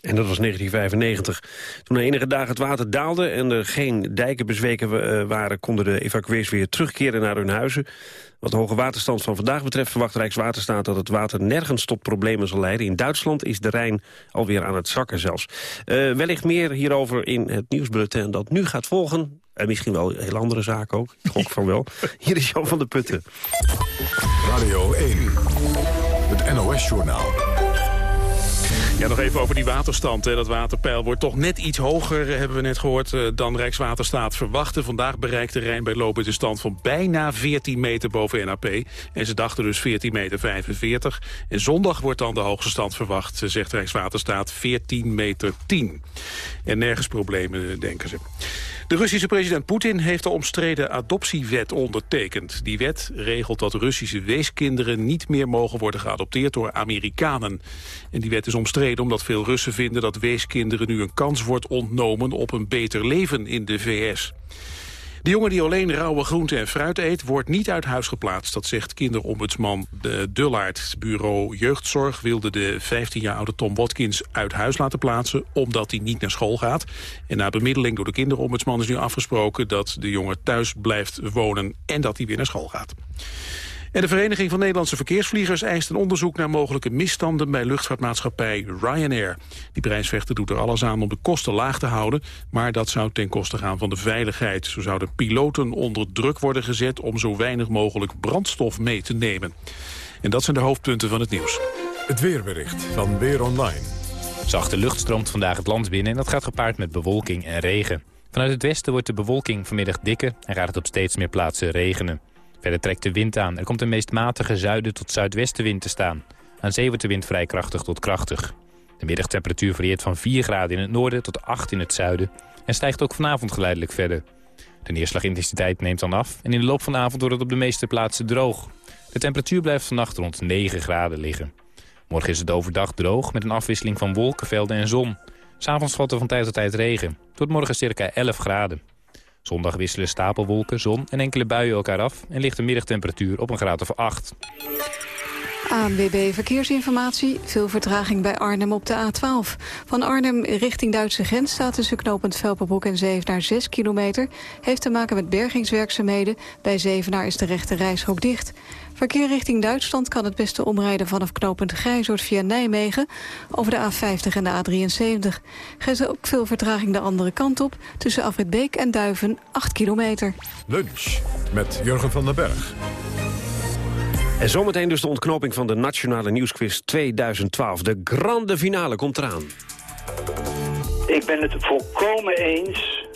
En dat was 1995. Toen na enige dagen het water daalde en er geen dijken bezweken eh, waren... konden de evacuees weer terugkeren naar hun huizen. Wat de hoge waterstand van vandaag betreft verwacht Rijkswaterstaat... dat het water nergens tot problemen zal leiden. In Duitsland is de Rijn alweer aan het zakken zelfs. Uh, wellicht meer hierover in het nieuwsbulletin dat nu gaat volgen. En misschien wel heel andere zaken ook. Ik gok van wel. [laughs] Hier is Jan van der Putten. Radio 1. Het NOS-journaal. Ja, nog even over die waterstand. Hè. Dat waterpeil wordt toch net iets hoger, eh, hebben we net gehoord, eh, dan Rijkswaterstaat verwachtte. Vandaag bereikt de Rijn bij Lopen de stand van bijna 14 meter boven NAP. En ze dachten dus 14 meter 45. En zondag wordt dan de hoogste stand verwacht, eh, zegt Rijkswaterstaat, 14 meter 10. En nergens problemen, denken ze. De Russische president Poetin heeft de omstreden adoptiewet ondertekend. Die wet regelt dat Russische weeskinderen niet meer mogen worden geadopteerd door Amerikanen. En die wet is omstreden omdat veel Russen vinden dat weeskinderen nu een kans wordt ontnomen op een beter leven in de VS. De jongen die alleen rauwe groenten en fruit eet... wordt niet uit huis geplaatst. Dat zegt kinderombudsman de Dullaert. Bureau Jeugdzorg wilde de 15 jaar oude Tom Watkins uit huis laten plaatsen... omdat hij niet naar school gaat. En na bemiddeling door de kinderombudsman is nu afgesproken... dat de jongen thuis blijft wonen en dat hij weer naar school gaat. En de Vereniging van Nederlandse Verkeersvliegers eist een onderzoek naar mogelijke misstanden bij luchtvaartmaatschappij Ryanair. Die prijsvechter doet er alles aan om de kosten laag te houden, maar dat zou ten koste gaan van de veiligheid. Zo zouden piloten onder druk worden gezet om zo weinig mogelijk brandstof mee te nemen. En dat zijn de hoofdpunten van het nieuws. Het weerbericht van Weer Online. Zachte lucht stroomt vandaag het land binnen en dat gaat gepaard met bewolking en regen. Vanuit het westen wordt de bewolking vanmiddag dikker en gaat het op steeds meer plaatsen regenen. Verder trekt de wind aan. Er komt een meest matige zuiden tot zuidwestenwind te staan. Aan zee wordt de wind vrij krachtig tot krachtig. De middagtemperatuur varieert van 4 graden in het noorden tot 8 in het zuiden... en stijgt ook vanavond geleidelijk verder. De neerslagintensiteit neemt dan af en in de loop van de avond wordt het op de meeste plaatsen droog. De temperatuur blijft vannacht rond 9 graden liggen. Morgen is het overdag droog met een afwisseling van wolkenvelden en zon. S'avonds valt er van tijd tot tijd regen. Tot morgen circa 11 graden. Zondag wisselen stapelwolken, zon en enkele buien elkaar af... en ligt de middagtemperatuur op een graad of 8. ANWB Verkeersinformatie. Veel vertraging bij Arnhem op de A12. Van Arnhem richting Duitse grens staat tussen knooppunt Velperbroek en Zevenaar 6 kilometer. Heeft te maken met bergingswerkzaamheden. Bij Zevenaar is de rechte reishok dicht. Verkeer richting Duitsland kan het beste omrijden vanaf knooppunt Grijzoord via Nijmegen over de A50 en de A73. Geeft ook veel vertraging de andere kant op tussen Afritbeek en Duiven 8 kilometer. Lunch met Jurgen van den Berg. En zometeen dus de ontknoping van de Nationale Nieuwsquiz 2012. De grande finale komt eraan. Ik ben het volkomen eens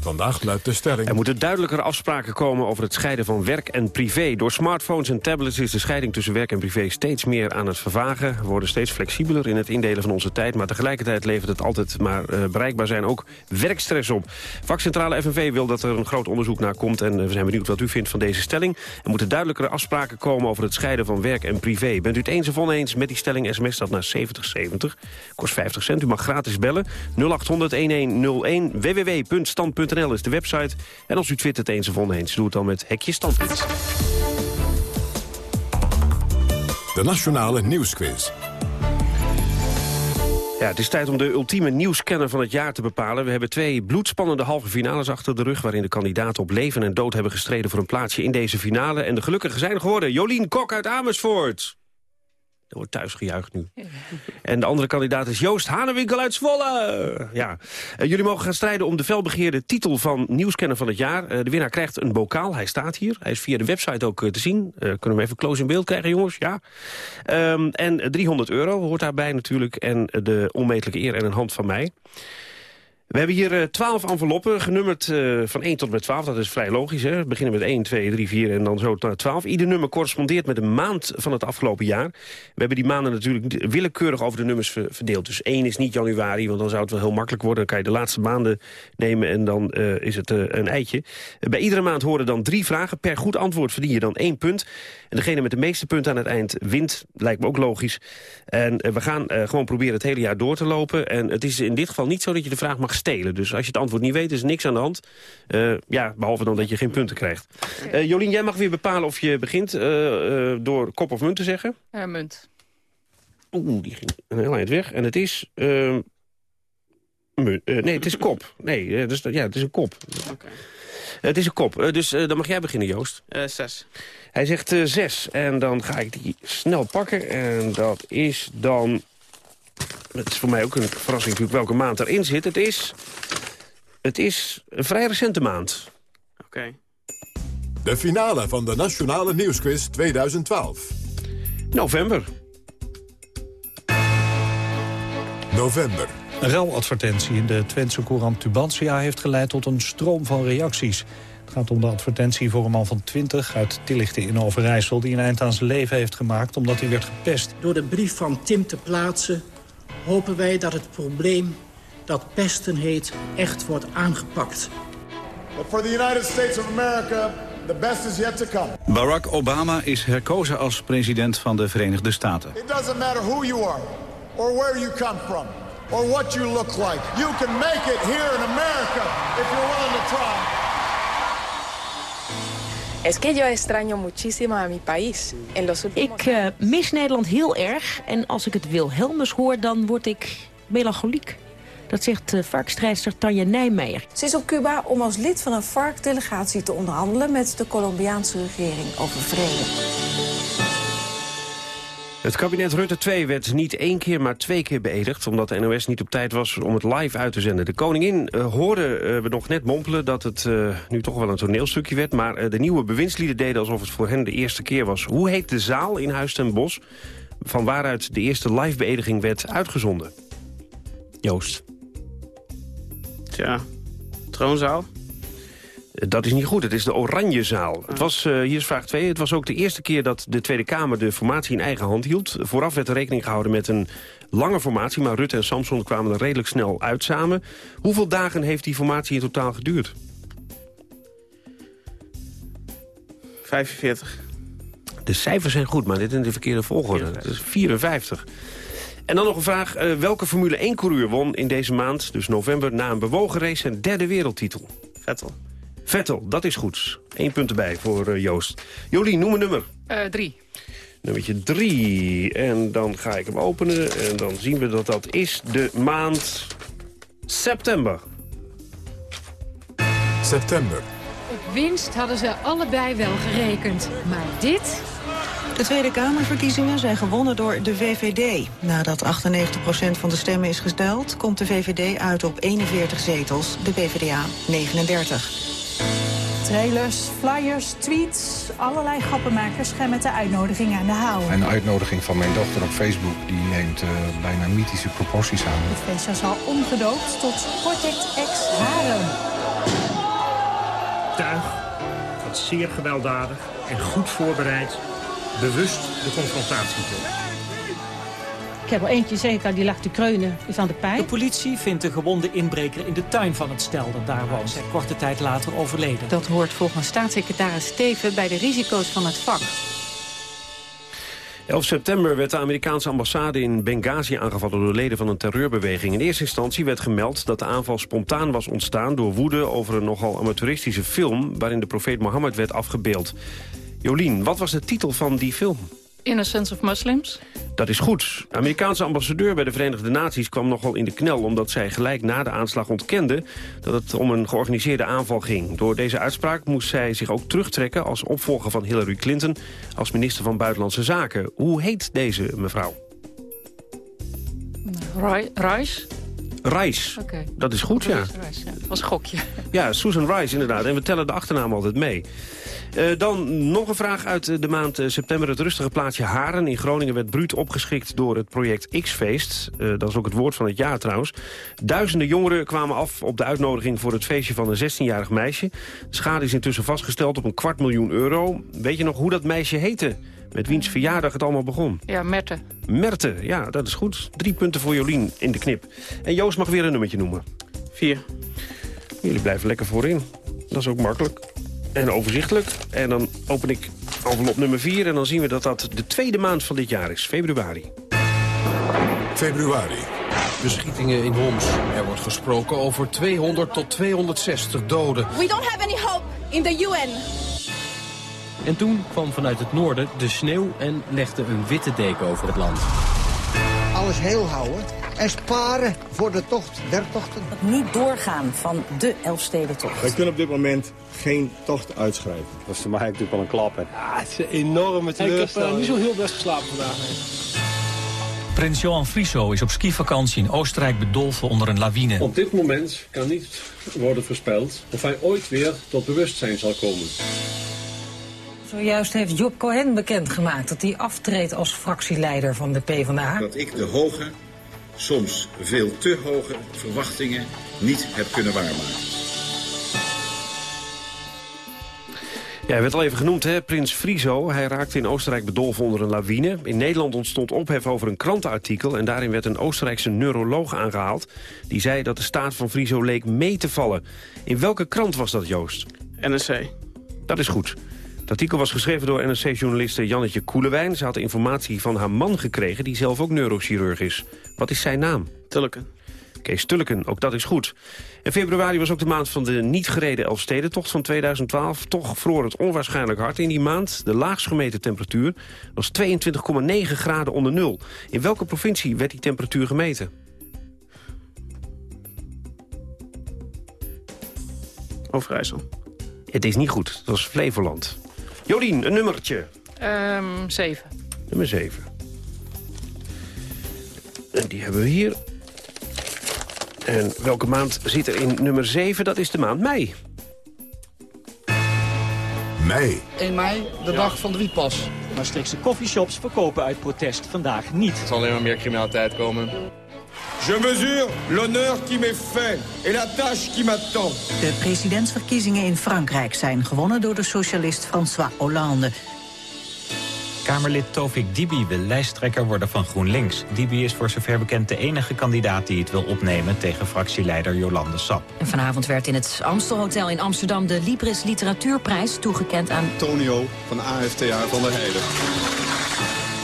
Vandaag luidt de stelling... Er moeten duidelijker afspraken komen over het scheiden van werk en privé. Door smartphones en tablets is de scheiding tussen werk en privé steeds meer aan het vervagen. We worden steeds flexibeler in het indelen van onze tijd... maar tegelijkertijd levert het altijd maar uh, bereikbaar zijn ook werkstress op. Vakcentrale FNV wil dat er een groot onderzoek naar komt... en uh, we zijn benieuwd wat u vindt van deze stelling. Er moeten duidelijkere afspraken komen over het scheiden van werk en privé. Bent u het eens of oneens met die stelling sms dat naar 7070. Kost 50 cent, u mag gratis bellen. 0800-1101 www.stand.nl is de website. En als u twittert eens of oneens, doe het dan met Hekje Standpunt. De Nationale Nieuwsquiz. Ja, het is tijd om de ultieme nieuwscanner van het jaar te bepalen. We hebben twee bloedspannende halve finales achter de rug... waarin de kandidaten op leven en dood hebben gestreden voor een plaatsje in deze finale. En de gelukkigen zijn geworden Jolien Kok uit Amersfoort. Er wordt thuis gejuicht nu. En de andere kandidaat is Joost Hanewinkel uit Zwolle. Ja. Uh, jullie mogen gaan strijden om de felbegeerde titel van Nieuwskenner van het jaar. Uh, de winnaar krijgt een bokaal. Hij staat hier. Hij is via de website ook uh, te zien. kunnen we hem even close in beeld krijgen, jongens? Ja. Um, en 300 euro hoort daarbij natuurlijk. En de onmetelijke eer en een hand van mij. We hebben hier twaalf uh, enveloppen, genummerd uh, van 1 tot met 12. Dat is vrij logisch, hè? We beginnen met 1, 2, 3, 4 en dan zo tot 12. Ieder nummer correspondeert met een maand van het afgelopen jaar. We hebben die maanden natuurlijk willekeurig over de nummers verdeeld. Dus 1 is niet januari, want dan zou het wel heel makkelijk worden. Dan kan je de laatste maanden nemen en dan uh, is het een eitje. bij iedere maand horen dan drie vragen. Per goed antwoord verdien je dan één punt. En degene met de meeste punten aan het eind wint, lijkt me ook logisch. En we gaan gewoon proberen het hele jaar door te lopen. En het is in dit geval niet zo dat je de vraag mag stelen. Dus als je het antwoord niet weet, is niks aan de hand. Uh, ja, behalve dan dat je geen punten krijgt. Uh, Jolien, jij mag weer bepalen of je begint uh, door kop of munt te zeggen. munt. Oeh, die ging een heel eind weg. En het is... nee, het is kop. Nee, dus, ja, het is een kop. Okay. Het is een kop. dus dan mag jij beginnen, Joost. zes. Hij zegt zes. En dan ga ik die snel pakken. En dat is dan... Het is voor mij ook een verrassing natuurlijk welke maand erin zit. Het is, het is een vrij recente maand. Oké. Okay. De finale van de Nationale Nieuwsquiz 2012. November. November. Een ruiladvertentie in de Twentse courant Tubantia heeft geleid tot een stroom van reacties. Het gaat om de advertentie voor een man van 20 uit Tillichten in Overijssel... die een eind aan zijn leven heeft gemaakt omdat hij werd gepest. Door de brief van Tim te plaatsen hopen wij dat het probleem dat pesten heet echt wordt aangepakt. But for the United States of America, the best is yet to come. Barack Obama is herkozen als president van de Verenigde Staten. It doesn't matter who you are, or where you come from, or what you look like. You can make it here in America if you're willing to try. Ik uh, mis Nederland heel erg. En als ik het Wilhelmus hoor, dan word ik melancholiek. Dat zegt uh, varkstrijdster Tanja Nijmeijer. Ze is op Cuba om als lid van een varkdelegatie te onderhandelen... met de Colombiaanse regering over vrede. Het kabinet Rutte 2 werd niet één keer, maar twee keer beëdigd... omdat de NOS niet op tijd was om het live uit te zenden. De koningin uh, hoorde uh, we nog net mompelen dat het uh, nu toch wel een toneelstukje werd... maar de nieuwe bewindslieden deden alsof het voor hen de eerste keer was. Hoe heet de zaal in Huis ten Bosch... van waaruit de eerste live beëdiging werd uitgezonden? Joost. Tja, troonzaal? Dat is niet goed, het is de Oranjezaal. Het was, uh, hier is vraag 2, het was ook de eerste keer dat de Tweede Kamer de formatie in eigen hand hield. Vooraf werd er rekening gehouden met een lange formatie, maar Rutte en Samson kwamen er redelijk snel uit samen. Hoeveel dagen heeft die formatie in totaal geduurd? 45. De cijfers zijn goed, maar dit in de verkeerde volgorde. Het is 54. En dan nog een vraag. Uh, welke Formule 1-coureur won in deze maand, dus november... na een bewogen race zijn derde wereldtitel? Vettel. Vettel, dat is goed. Eén punt erbij voor uh, Joost. Jolien, noem een nummer. Uh, drie. Nummertje drie. En dan ga ik hem openen. En dan zien we dat dat is de maand september. September. Op winst hadden ze allebei wel gerekend. Maar dit... De Tweede Kamerverkiezingen zijn gewonnen door de VVD. Nadat 98% van de stemmen is gesteld... komt de VVD uit op 41 zetels, de PvdA 39. Trailers, flyers, tweets, allerlei grappenmakers gaan met de uitnodiging aan de haal. Een uitnodiging van mijn dochter op Facebook die neemt uh, bijna mythische proporties aan. Het feestje is al omgedoopt tot Project X Harem. Tuig dat zeer gewelddadig en goed voorbereid bewust de confrontatie zoekt. Ik heb er eentje zeker, die lag te kreunen, is aan de pijn. De politie vindt de gewonde inbreker in de tuin van het stel dat daar woont. Hij korte tijd later overleden. Dat hoort volgens staatssecretaris Steven bij de risico's van het vak. 11 september werd de Amerikaanse ambassade in Benghazi aangevallen door leden van een terreurbeweging. In eerste instantie werd gemeld dat de aanval spontaan was ontstaan door woede over een nogal amateuristische film waarin de profeet Mohammed werd afgebeeld. Jolien, wat was de titel van die film? Innocence of Muslims. Dat is goed. De Amerikaanse ambassadeur bij de Verenigde Naties kwam nogal in de knel... omdat zij gelijk na de aanslag ontkende dat het om een georganiseerde aanval ging. Door deze uitspraak moest zij zich ook terugtrekken als opvolger van Hillary Clinton... als minister van Buitenlandse Zaken. Hoe heet deze mevrouw? Rice. Rice. Dat is goed, ja. Rice, ja. Dat was een gokje. [laughs] Ja, Susan Rice inderdaad. En we tellen de achternaam altijd mee. Uh, dan nog een vraag uit de maand uh, september. Het rustige plaatsje Haren in Groningen werd bruut opgeschikt door het project X-feest. Uh, dat is ook het woord van het jaar trouwens. Duizenden jongeren kwamen af op de uitnodiging voor het feestje van een 16-jarig meisje. De schade is intussen vastgesteld op een kwart miljoen euro. Weet je nog hoe dat meisje heette? Met wiens verjaardag het allemaal begon? Ja, Merte. Merte, ja, dat is goed. Drie punten voor Jolien in de knip. En Joost mag weer een nummertje noemen. Vier. Jullie blijven lekker voorin. Dat is ook makkelijk en overzichtelijk. En dan open ik envelop nummer 4 en dan zien we dat dat de tweede maand van dit jaar is, februari. Februari. Beschietingen in Homs. Er wordt gesproken over 200 tot 260 doden. We don't have any hope in the UN. En toen kwam vanuit het noorden de sneeuw en legde een witte deken over het land. Alles heel houden en sparen voor de tocht der tochten. Het niet doorgaan van de Elfstedentocht. Wij kunnen op dit moment geen tocht uitschrijven. Dat is voor mij natuurlijk wel een klap. Hè. Ja, het is een enorme teleurstelling. Ik heb uh, niet zo heel best geslapen vandaag. Prins Johan Friso is op skivakantie in Oostenrijk bedolven onder een lawine. Op dit moment kan niet worden voorspeld of hij ooit weer tot bewustzijn zal komen. Zojuist heeft Job Cohen bekendgemaakt dat hij aftreedt als fractieleider van de PvdA. Dat ik de hoge, soms veel te hoge verwachtingen niet heb kunnen waarmaken. Ja, hij werd al even genoemd, hè? Prins Friso. Hij raakte in Oostenrijk bedolven onder een lawine. In Nederland ontstond ophef over een krantenartikel... en daarin werd een Oostenrijkse neuroloog aangehaald... die zei dat de staat van Friso leek mee te vallen. In welke krant was dat, Joost? NRC. Dat is goed. Het artikel was geschreven door NRC-journaliste Jannetje Koelewijn. Ze had informatie van haar man gekregen, die zelf ook neurochirurg is. Wat is zijn naam? Tulleken. Kees Tulleken, ook dat is goed. En februari was ook de maand van de niet gereden Elfstedentocht van 2012. Toch vroor het onwaarschijnlijk hard in die maand. De laagst gemeten temperatuur was 22,9 graden onder nul. In welke provincie werd die temperatuur gemeten? Overijssel. Het is niet goed, dat was Flevoland. Jolien, een nummertje. Um, zeven. Nummer 7. En die hebben we hier. En welke maand zit er in nummer 7? Dat is de maand mei. Mei. 1 mei, de dag van de wietpas. Maastrichtse coffeeshops verkopen uit protest vandaag niet. Er zal alleen maar meer criminaliteit komen. Je mesure l'honneur qui m'est fait et la tâche qui m'attend. De presidentsverkiezingen in Frankrijk zijn gewonnen door de socialist François Hollande. Kamerlid Tovik Dibi wil lijsttrekker worden van GroenLinks. Dibi is voor zover bekend de enige kandidaat die het wil opnemen... tegen fractieleider Jolande Sap. En vanavond werd in het Amstelhotel in Amsterdam... de Libris Literatuurprijs toegekend aan... Tonio van AFTA van der Heijden.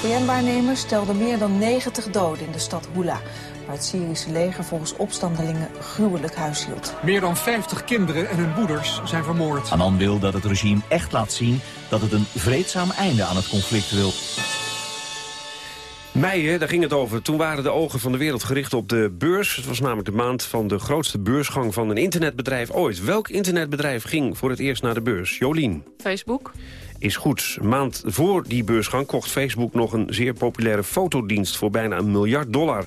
VN-waarnemers stelden meer dan 90 doden in de stad Hula waar het Syrische leger volgens opstandelingen gruwelijk huishield. Meer dan 50 kinderen en hun moeders zijn vermoord. Anan wil dat het regime echt laat zien dat het een vreedzaam einde aan het conflict wil. Mei, daar ging het over. Toen waren de ogen van de wereld gericht op de beurs. Het was namelijk de maand van de grootste beursgang van een internetbedrijf ooit. Welk internetbedrijf ging voor het eerst naar de beurs? Jolien. Facebook. is goed. Een maand voor die beursgang kocht Facebook nog een zeer populaire fotodienst... voor bijna een miljard dollar.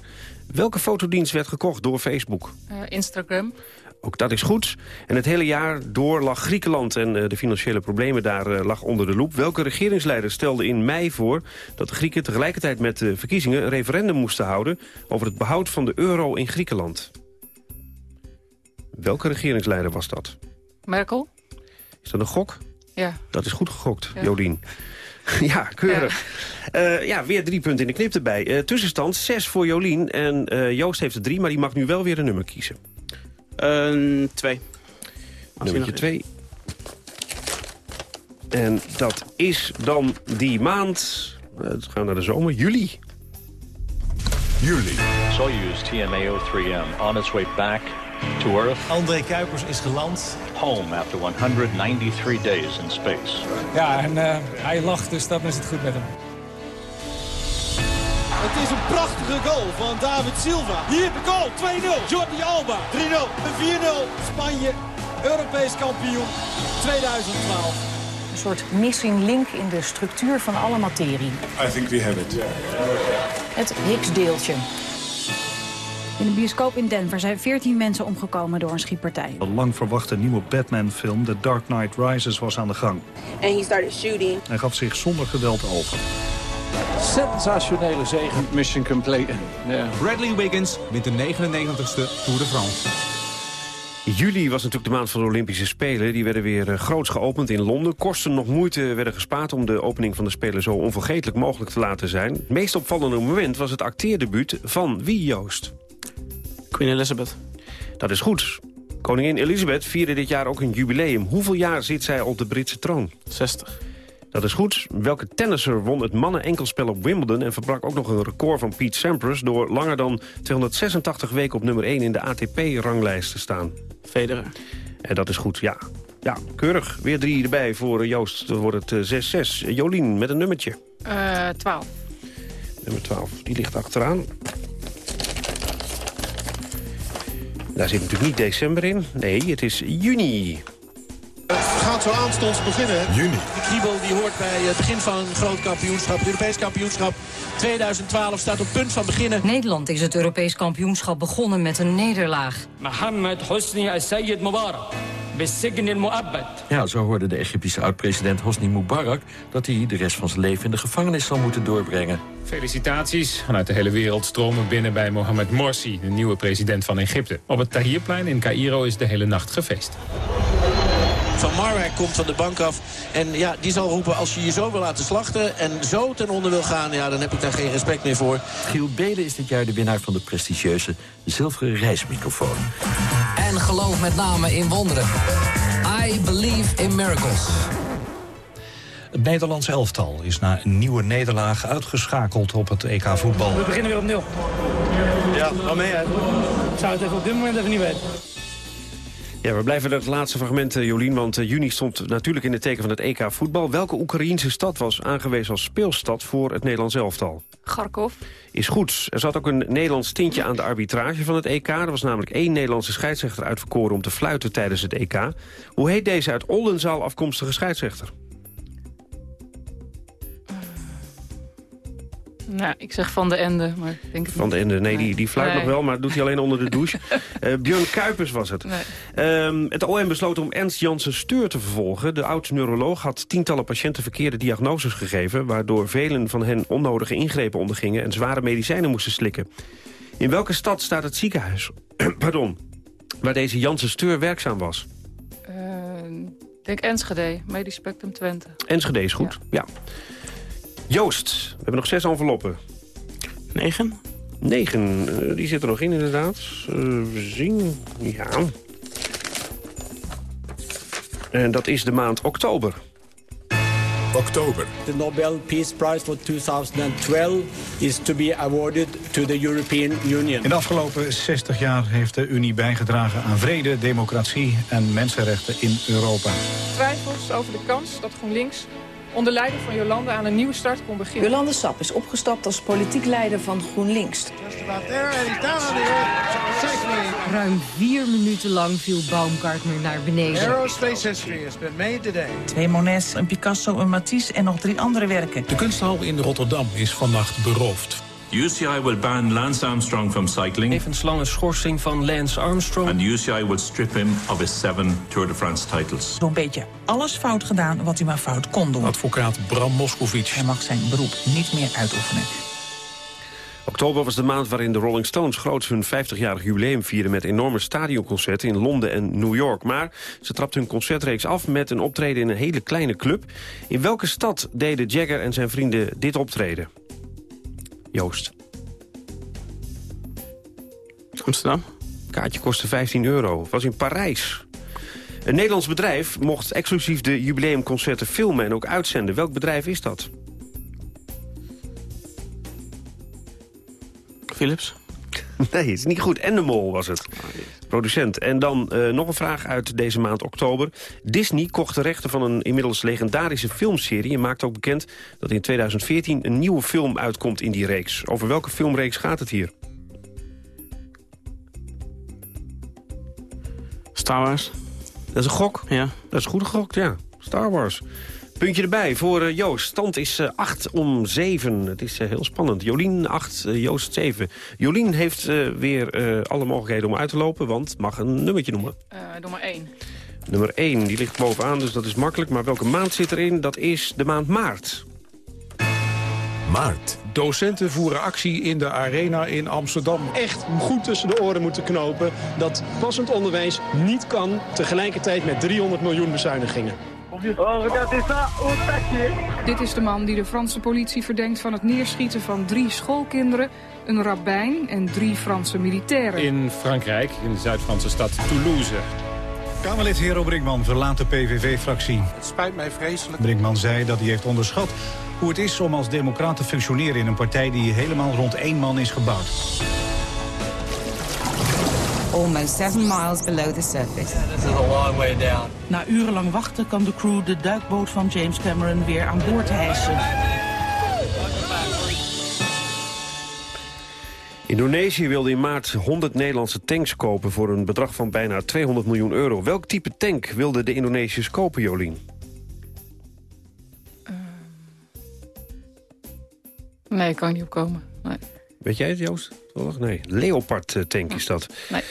Welke fotodienst werd gekocht door Facebook? Eh, Instagram. Ook dat is goed. En het hele jaar door lag Griekenland en eh, de financiële problemen daar eh, lag onder de loep. Welke regeringsleider stelde in mei voor dat de Grieken tegelijkertijd met de verkiezingen een referendum moesten houden over het behoud van de euro in Griekenland? Welke regeringsleider was dat? Merkel. Is dat een gok? Ja. Dat is goed gegokt, Ja. Jolien. [laughs] ja, keurig. Ja. ja, weer drie punten in de knip erbij. Eh, tussenstand zes voor Jolien en eh, Joost heeft er drie... maar die mag nu wel weer een nummer kiezen. Een twee. Nummertje twee. En dat is dan die maand... eh, we gaan naar de zomer, juli. Juli. Soyuz TMAO-3M on its way back to Earth. André Kuipers is geland. Home after 193 days in space. Ja, en eh, hij lacht, dus dan is het goed met hem. Het is een prachtige goal van David Silva. Hier de goal, 2-0. Jordi Alba, 3-0. En 4-0. Spanje, Europees kampioen 2012. Een soort missing link in de structuur van alle materie. I think we have it. Het Higgs-deeltje. In een bioscoop in Denver zijn 14 mensen omgekomen door een schietpartij. De lang verwachte nieuwe Batman-film The Dark Knight Rises was aan de gang. And he started shooting. Hij gaf zich zonder geweld over. Sensationele zegen. Mission complete. Bradley Wiggins wint de 99ste Tour de France. Juli was natuurlijk de maand van de Olympische Spelen. Die werden weer uh, groots geopend in Londen. Kosten nog moeite werden gespaard om de opening van de Spelen zo onvergetelijk mogelijk te laten zijn. Het meest opvallende moment was het acteerdebuut van wie, Joost? Queen Elizabeth. Dat is goed. Koningin Elizabeth vierde dit jaar ook een jubileum. Hoeveel jaar zit zij op de Britse troon? 60. Dat is goed. Welke tennisser won het mannen-enkelspel op Wimbledon... en verbrak ook nog een record van Pete Sampras... door langer dan 286 weken op nummer 1 in de ATP-ranglijst te staan? Federer. En dat is goed, ja. Ja, keurig. Weer drie erbij voor Joost. Dan wordt het 6-6. Jolien met een nummertje. Eh 12. Nummer 12, die ligt achteraan. Daar zit natuurlijk niet december in. Nee, het is juni. Het gaat zo aanstonds beginnen. Juni. De kriebel die hoort bij het begin van een groot kampioenschap. Het Europees kampioenschap 2012 staat op punt van beginnen. Nederland is het Europees kampioenschap begonnen met een nederlaag. Mohammed Hosni Assayed Mubarak. Ja, zo hoorde de Egyptische oud-president Hosni Mubarak... dat hij de rest van zijn leven in de gevangenis zal moeten doorbrengen. Felicitaties. Vanuit de hele wereld stromen binnen bij Mohamed Morsi... de nieuwe president van Egypte. Op het Tahrirplein in Cairo is de hele nacht gefeest. Van Marwijk komt van de bank af. En ja, die zal roepen als je je zo wil laten slachten... en zo ten onder wil gaan, ja, dan heb ik daar geen respect meer voor. Giel Belen is dit jaar de winnaar van de prestigieuze zilveren reismicrofoon. En geloof met name in wonderen. I believe in miracles. Het Nederlands elftal is na een nieuwe nederlaag uitgeschakeld op het EK voetbal. We beginnen weer opnieuw. Ja, waarmee uit? Ik zou het even op dit moment even niet weten. Ja, we blijven het laatste fragment, eh, Jolien, want eh, juni stond natuurlijk in het teken van het EK voetbal. Welke Oekraïense stad was aangewezen als speelstad voor het Nederlands elftal? Kharkov. Is goed. Er zat ook een Nederlands tintje aan de arbitrage van het EK. Er was namelijk één Nederlandse scheidsrechter uitverkoren om te fluiten tijdens het EK. Hoe heet deze uit Oldenzaal afkomstige scheidsrechter? Nou, ik zeg Van de Ende, maar ik denk het Van de. Ende, nee, die, die fluit Nee. nog wel, maar dat doet hij alleen onder de douche. [laughs] Eh Björn Kuipers was het. Nee. Ehm, het OM besloot om Ernst Janssen Steur te vervolgen. De oud-neuroloog had tientallen patiënten verkeerde diagnoses gegeven... waardoor velen van hen onnodige ingrepen ondergingen... en zware medicijnen moesten slikken. In welke stad staat het ziekenhuis [clears throat] Pardon, waar deze Janssen Steur werkzaam was? Eh, ik denk Enschede, Medisch Spectrum Twente. Enschede is goed, ja. Joost, we hebben nog zes enveloppen. Negen? Negen, eh, die zit er nog in inderdaad. Eh, we zien, ja. En dat is de maand oktober. Oktober. The Nobel Peace Prize for 2012 is to be awarded to the European Union. In de afgelopen 60 jaar heeft de Unie bijgedragen aan vrede, democratie en mensenrechten in Europa. Twijfels over de kans dat GroenLinks onder leiding van Jolande aan een nieuwe start kon beginnen. Jolande Sap is opgestapt als politiek leider van GroenLinks. Ruim vier minuten lang viel Baumgartner naar beneden. Aerospace history has been made today. Twee Monets, een Picasso, een Matisse en nog drie andere werken. De kunsthal in Rotterdam is vannacht beroofd. UCI will ban Lance Armstrong from cycling. Levenslange schorsing van Lance Armstrong. And UCI will strip him of his seven Tour de France titles. Zo'n beetje alles fout gedaan wat hij maar fout kon doen. Advocaat Bram Moskowitz. Hij mag zijn beroep niet meer uitoefenen. Oktober was de maand waarin de Rolling Stones groots hun 50-jarig jubileum vierden... met enorme stadionconcerten in Londen en New York. Maar ze trapten hun concertreeks af met een optreden in een hele kleine club. In welke stad deden Jagger en zijn vrienden dit optreden? Joost. Amsterdam. Kaartje kostte 15 euro. Het was in Parijs. Een Nederlands bedrijf mocht exclusief de jubileumconcerten filmen en ook uitzenden. Welk bedrijf is dat? Philips. [laughs] Nee, het is niet goed. Endemol was het. Producent. En dan uh, nog een vraag uit deze maand oktober. Disney kocht de rechten van een inmiddels legendarische filmserie... en maakt ook bekend dat in 2014 een nieuwe film uitkomt in die reeks. Over welke filmreeks gaat het hier? Star Wars. Dat is een gok? Ja. Dat is een goede gok, ja. Star Wars. Puntje erbij voor uh, Joost. Stand is uh, 8 om 7. Het is uh, heel spannend. Jolien 8, Joost 7. Jolien heeft weer alle mogelijkheden om uit te lopen, want mag een nummertje noemen. nummer 1. Nummer 1, die ligt bovenaan, dus dat is makkelijk. Maar welke maand zit erin? Dat is de maand maart. Maart. Docenten voeren actie in de arena in Amsterdam. Echt goed tussen de oren moeten knopen dat passend onderwijs niet kan... tegelijkertijd met 300 miljoen bezuinigingen. Dit is de man die de Franse politie verdenkt van het neerschieten van drie schoolkinderen, een rabbijn en drie Franse militairen. In Frankrijk, in de Zuid-Franse stad Toulouse. Kamerlid Hero Brinkman verlaat de PVV-fractie. Het spijt mij vreselijk. Brinkman zei dat hij heeft onderschat hoe het is om als democraat te functioneren in een partij die helemaal rond één man is gebouwd. Almost seven miles below the surface. This is a long way down. Na urenlang wachten kan de crew de duikboot van James Cameron weer aan boord hijsen. Indonesië wilde in maart 100 Nederlandse tanks kopen voor een bedrag van bijna 200 miljoen euro. Welk type tank wilden de Indonesiërs kopen, Jolien? Nee, ik kan niet opkomen. Nee. Weet jij het, Joost? Nee, Leopard-tank is dat. Nee.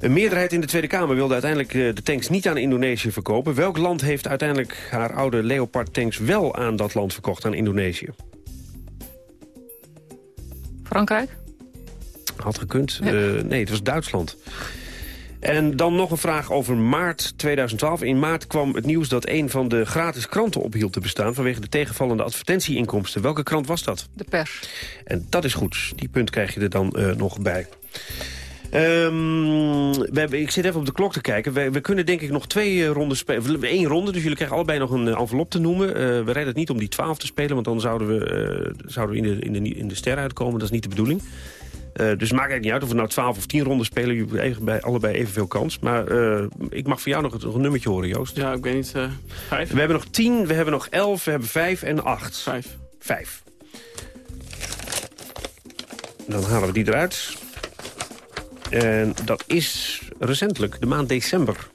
Een meerderheid in de Tweede Kamer wilde uiteindelijk de tanks niet aan Indonesië verkopen. Welk land heeft uiteindelijk haar oude Leopard-tanks wel aan dat land verkocht, aan Indonesië? Frankrijk? Had gekund. Ja. Uh, nee, het was Duitsland. En dan nog een vraag over maart 2012. In maart kwam het nieuws dat een van de gratis kranten ophield te bestaan... vanwege de tegenvallende advertentieinkomsten. Welke krant was dat? De pers. En dat is goed. Die punt krijg je er dan uh, nog bij. Um, we hebben, ik zit even op de klok te kijken. We, we kunnen denk ik nog twee uh, ronden spelen. Eén ronde, dus jullie krijgen allebei nog een uh, envelop te noemen. Uh, we redden het niet om die 12 te spelen, want dan zouden we, zouden we in, de, in, de, in de ster uitkomen. Dat is niet de bedoeling. Uh, dus het maakt eigenlijk niet uit of we nou 12 of 10 ronden spelen. Jullie hebben bij, allebei evenveel kans. Maar uh, ik mag van jou nog, nog een nummertje horen, Joost. Ja, ik weet niet. Uh, vijf? We hebben nog 10, we hebben nog 11, we hebben 5 en 8. Vijf. 5. Dan halen we die eruit. En dat is recentelijk, de maand december.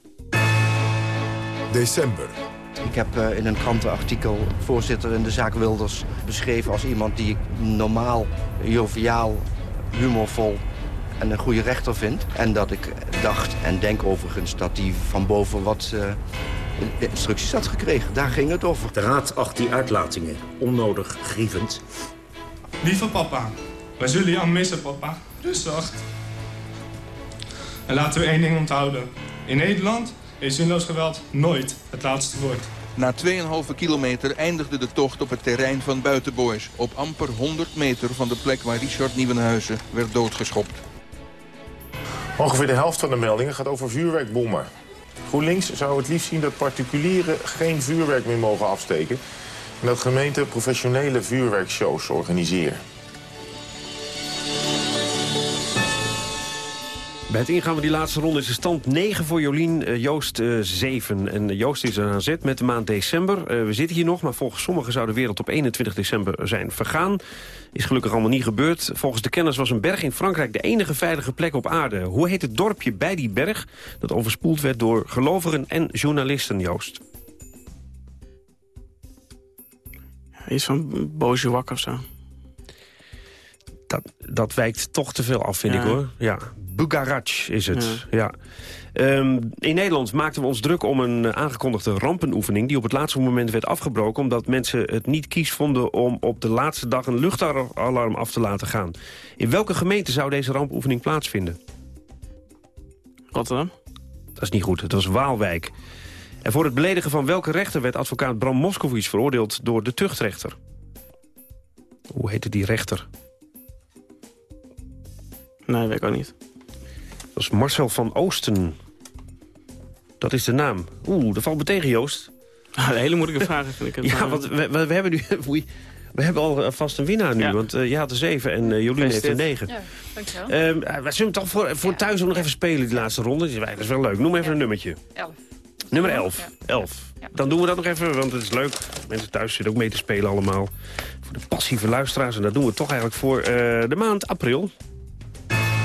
December. Ik heb uh, in een krantenartikel voorzitter in de zaak Wilders beschreven als iemand die ik normaal, joviaal, humorvol en een goede rechter vind. En dat ik dacht en denk overigens dat hij van boven wat uh, instructies had gekregen. Daar ging het over. De raad acht die uitlatingen onnodig grievend. Lieve papa, wij zullen je aan missen, papa. Rustig. En laten we één ding onthouden. In Nederland is zinloos geweld nooit het laatste woord. Na 2,5 kilometer eindigde de tocht op het terrein van Buitenboys. Op amper 100 meter van de plek waar Richard Nieuwenhuizen werd doodgeschopt. Ongeveer de helft van de meldingen gaat over vuurwerkbommen. GroenLinks zou het liefst zien dat particulieren geen vuurwerk meer mogen afsteken... en dat gemeenten professionele vuurwerkshows organiseren. Bij het ingaan van die laatste ronde is de stand 9 voor Jolien, eh, Joost uh, 7. En Joost is er aan zet met de maand december. We zitten hier nog, maar volgens sommigen zou de wereld op 21 december zijn vergaan. Is gelukkig allemaal niet gebeurd. Volgens de kenners was een berg in Frankrijk de enige veilige plek op aarde. Hoe heet het dorpje bij die berg dat overspoeld werd door gelovigen en journalisten, Joost? Iets van Bojouak of zo. Dat, dat wijkt toch te veel af, vind Ja. ik hoor. Ja, Bugarac is het. Ja. Ehm, in Nederland maakten we ons druk om een eh, aangekondigde rampenoefening... die op het laatste moment werd afgebroken... omdat mensen het niet kies vonden om op de laatste dag een luchtalarm af te laten gaan. In welke gemeente zou deze rampoefening plaatsvinden? Rotterdam. Dat is niet goed, het was Waalwijk. En voor het beledigen van welke rechter werd advocaat Bram Moskowitz veroordeeld door de tuchtrechter? Hoe heette die rechter? Nee, weet ik ook niet. Dat is Marcel van Oosten. Dat is de naam. Oeh, dat valt me tegen, Joost. [laughs] Een hele moeilijke vraag vind ik het. [laughs] Ja, maar- want we, we, we hebben nu... [laughs] We hebben al eh, vast een winnaar nu, Ja. want eh jij had er zeven en eh Jolien heeft er Gefeliciteerd. negen. Ja, dankjewel. Ehm, eh, we zullen toch voor, voor thuis ook nog even spelen, die laatste ronde. Dat is- Dat is wel leuk. Noem even een nummertje. Elf. Nummer 11. 11. Dan doen we dat nog even, want het is leuk. Mensen thuis zitten ook mee te spelen allemaal. Voor de passieve luisteraars. En dat doen we toch eigenlijk voor eh, de maand april.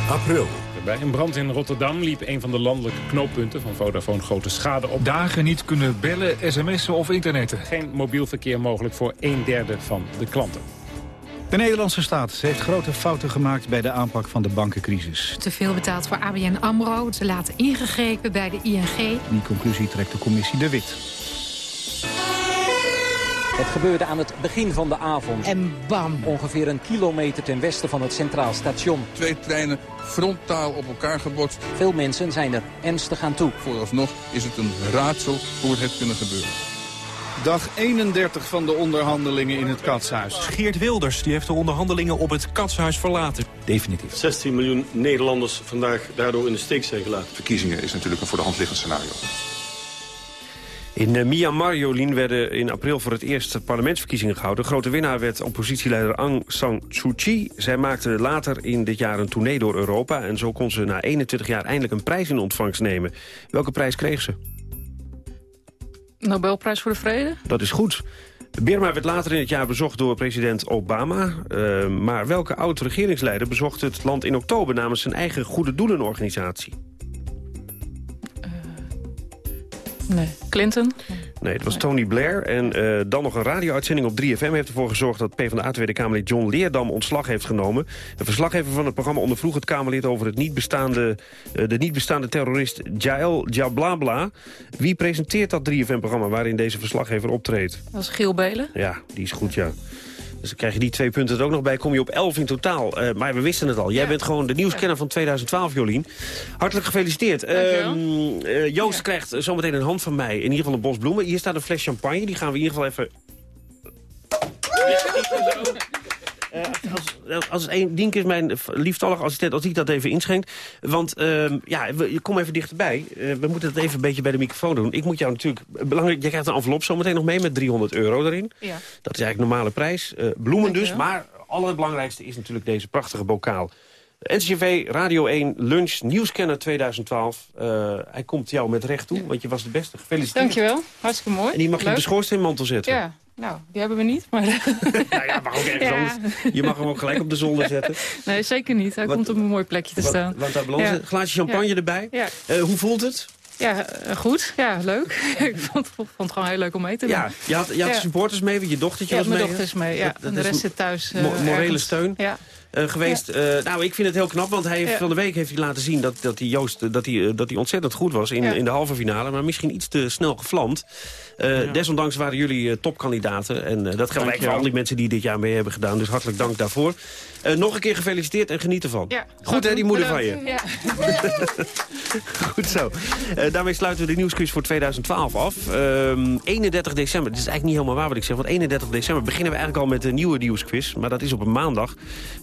April. Bij een brand in Rotterdam liep een van de landelijke knooppunten van Vodafone grote schade op. Dagen niet kunnen bellen, sms'en of internetten. Geen mobiel verkeer mogelijk voor een derde van de klanten. De Nederlandse staat heeft grote fouten gemaakt bij de aanpak van de bankencrisis. Te veel betaald voor ABN AMRO, te laten ingegrepen bij de ING. Die conclusie trekt de commissie De Wit. Het gebeurde aan het begin van de avond. En bam. Ongeveer een kilometer ten westen van het Centraal Station. Twee treinen frontaal op elkaar gebotst. Veel mensen zijn er ernstig aan toe. Vooralsnog is het een raadsel hoe het heeft kunnen gebeuren. Dag 31 van de onderhandelingen in het Katshuis. Geert Wilders die heeft de onderhandelingen op het katshuis verlaten. Definitief. 16 miljoen Nederlanders vandaag daardoor in de steek zijn gelaten. Verkiezingen is natuurlijk een voor de hand liggend scenario. In eh, Myanmar, Jolien, werden in april voor het eerst parlementsverkiezingen gehouden. Grote winnaar werd oppositieleider Aung San Suu Kyi. Zij maakte later in dit jaar een tournee door Europa... en zo kon ze na 21 jaar eindelijk een prijs in ontvangst nemen. Welke prijs kreeg ze? Nobelprijs voor de Vrede? Dat is goed. Birma werd later in het jaar bezocht door president Obama. Eh, maar welke oud-regeringsleider bezocht het land in oktober... namens zijn eigen goede doelenorganisatie? Nee. Clinton? Nee, het was Tony Blair. En eh, dan nog een radio-uitzending op 3FM heeft ervoor gezorgd... dat PvdA Tweede Kamerlid John Leerdam ontslag heeft genomen. De verslaggever van het programma ondervroeg het Kamerlid... over het niet bestaande, eh, de niet bestaande terrorist Jael Jablabla. Wie presenteert dat 3FM-programma waarin deze verslaggever optreedt? Dat is Giel Belen. Ja, die is goed, ja. Dus dan krijg je die twee punten er ook nog bij. Kom je op 11 in totaal. Eh, maar we wisten het al. Jij bent gewoon de nieuwskenner van 2012, Jolien. Hartelijk gefeliciteerd. Ehm, eh, Joost krijgt zometeen een hand van mij. In ieder geval een bos bloemen. Hier staat een fles champagne. Die gaan we in ieder geval even... Eh, als, als een, Dienke is mijn lieftallige assistent, als ik dat even inschenkt. Want ehm, ja, we, kom even dichterbij. Eh, we moeten het even een beetje bij de microfoon doen. Ik moet jou natuurlijk... Belangrijk, jij krijgt een envelop zometeen nog mee met 300 euro erin. Ja. Dat is eigenlijk normale prijs. Eh, bloemen dus, maar het allerbelangrijkste is natuurlijk deze prachtige bokaal. NCV Radio 1 Lunch Nieuwscanner 2012. Eh, hij komt jou met recht toe, want je was de beste. Gefeliciteerd. Dankjewel. Hartstikke mooi. En die mag je op de schoorsteenmantel zetten. Ja, nou, die hebben we niet. Maar... [laughs] Nou ja, mag ook ergens Ja. anders. Je mag hem ook gelijk op de zolder [laughs] zetten. Nee, zeker niet. Hij Wat- komt op een mooi plekje te Wat- staan. Want daar belandt Ja. een glaasje champagne Ja. erbij. Ja. Eh, hoe voelt het? Ja, eh, goed. Ja, leuk. [laughs] ik vond, vond het gewoon heel leuk om mee te doen. Ja, je had, je had Ja. supporters mee, want je dochtertje Ja, was mijn mee. dochter is mee. Ja. Dat- dat en de rest zit thuis. mo- morele ergens. steun. Ja. geweest. Nou, ik vind het heel knap, want hij heeft Ja. van de week heeft hij laten zien... dat, dat hij Joost dat hij, dat hij ontzettend goed was in, Ja. in de halve finale. Maar misschien iets te snel gevlamd. Eh, Desondanks waren jullie eh, topkandidaten. En eh, dat geldt eigenlijk voor al die mensen die dit jaar mee hebben gedaan. Dus hartelijk dank daarvoor. Eh, nog een keer gefeliciteerd en geniet ervan. Ja, Goed hè, die moeder van je. Ja. [laughs] Goed zo. Eh, daarmee sluiten we de nieuwsquiz voor 2012 af. Ehm, 31 december, dit is eigenlijk niet helemaal waar wat ik zeg... want 31 december beginnen we eigenlijk al met een nieuwe nieuwsquiz. Maar dat is op een maandag.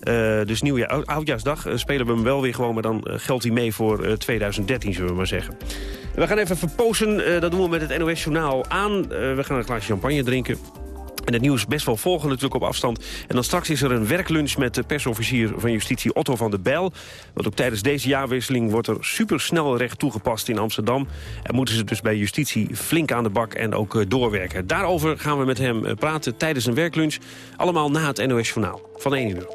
Eh, dus nieuwjaar, oud- oudjaarsdag spelen we hem wel weer gewoon... maar dan geldt hij mee voor eh, 2013, zullen we maar zeggen. We gaan even verpozen, eh, dat doen we met het NOS Journaal aan. Eh, we gaan een glaasje champagne drinken. En het nieuws best wel volgen natuurlijk op afstand. En dan straks is er een werklunch met de persofficier van justitie Otto van der Bijl. Want ook tijdens deze jaarwisseling wordt er supersnel recht toegepast in Amsterdam. En moeten ze dus bij justitie flink aan de bak en ook eh, doorwerken. Daarover gaan we met hem eh, praten tijdens een werklunch. Allemaal na het NOS Journaal van 1 uur.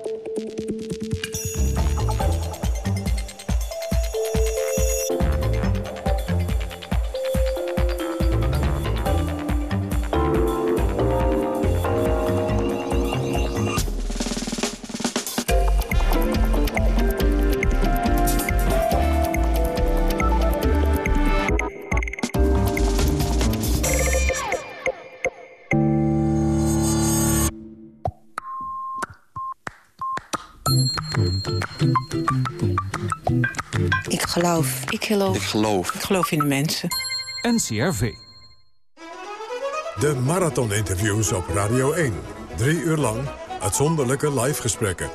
Geloof. Ik geloof. Ik geloof. Ik geloof in de mensen. NCRV. De marathoninterviews op Radio 1. Drie uur lang uitzonderlijke live gesprekken.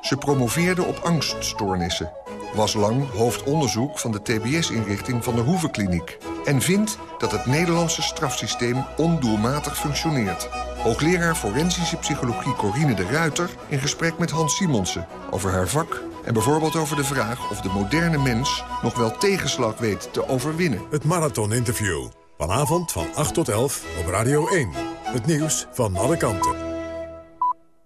Ze promoveerde op angststoornissen. Was lang hoofdonderzoek van de TBS-inrichting van de Hoevenkliniek. En vindt dat het Nederlandse strafsysteem ondoelmatig functioneert. Hoogleraar forensische psychologie Corine de Ruiter... in gesprek met Hans Simonsen over haar vak... en bijvoorbeeld over de vraag of de moderne mens... nog wel tegenslag weet te overwinnen. Het marathoninterview. Vanavond van 8 tot 11 op Radio 1. Het nieuws van alle kanten.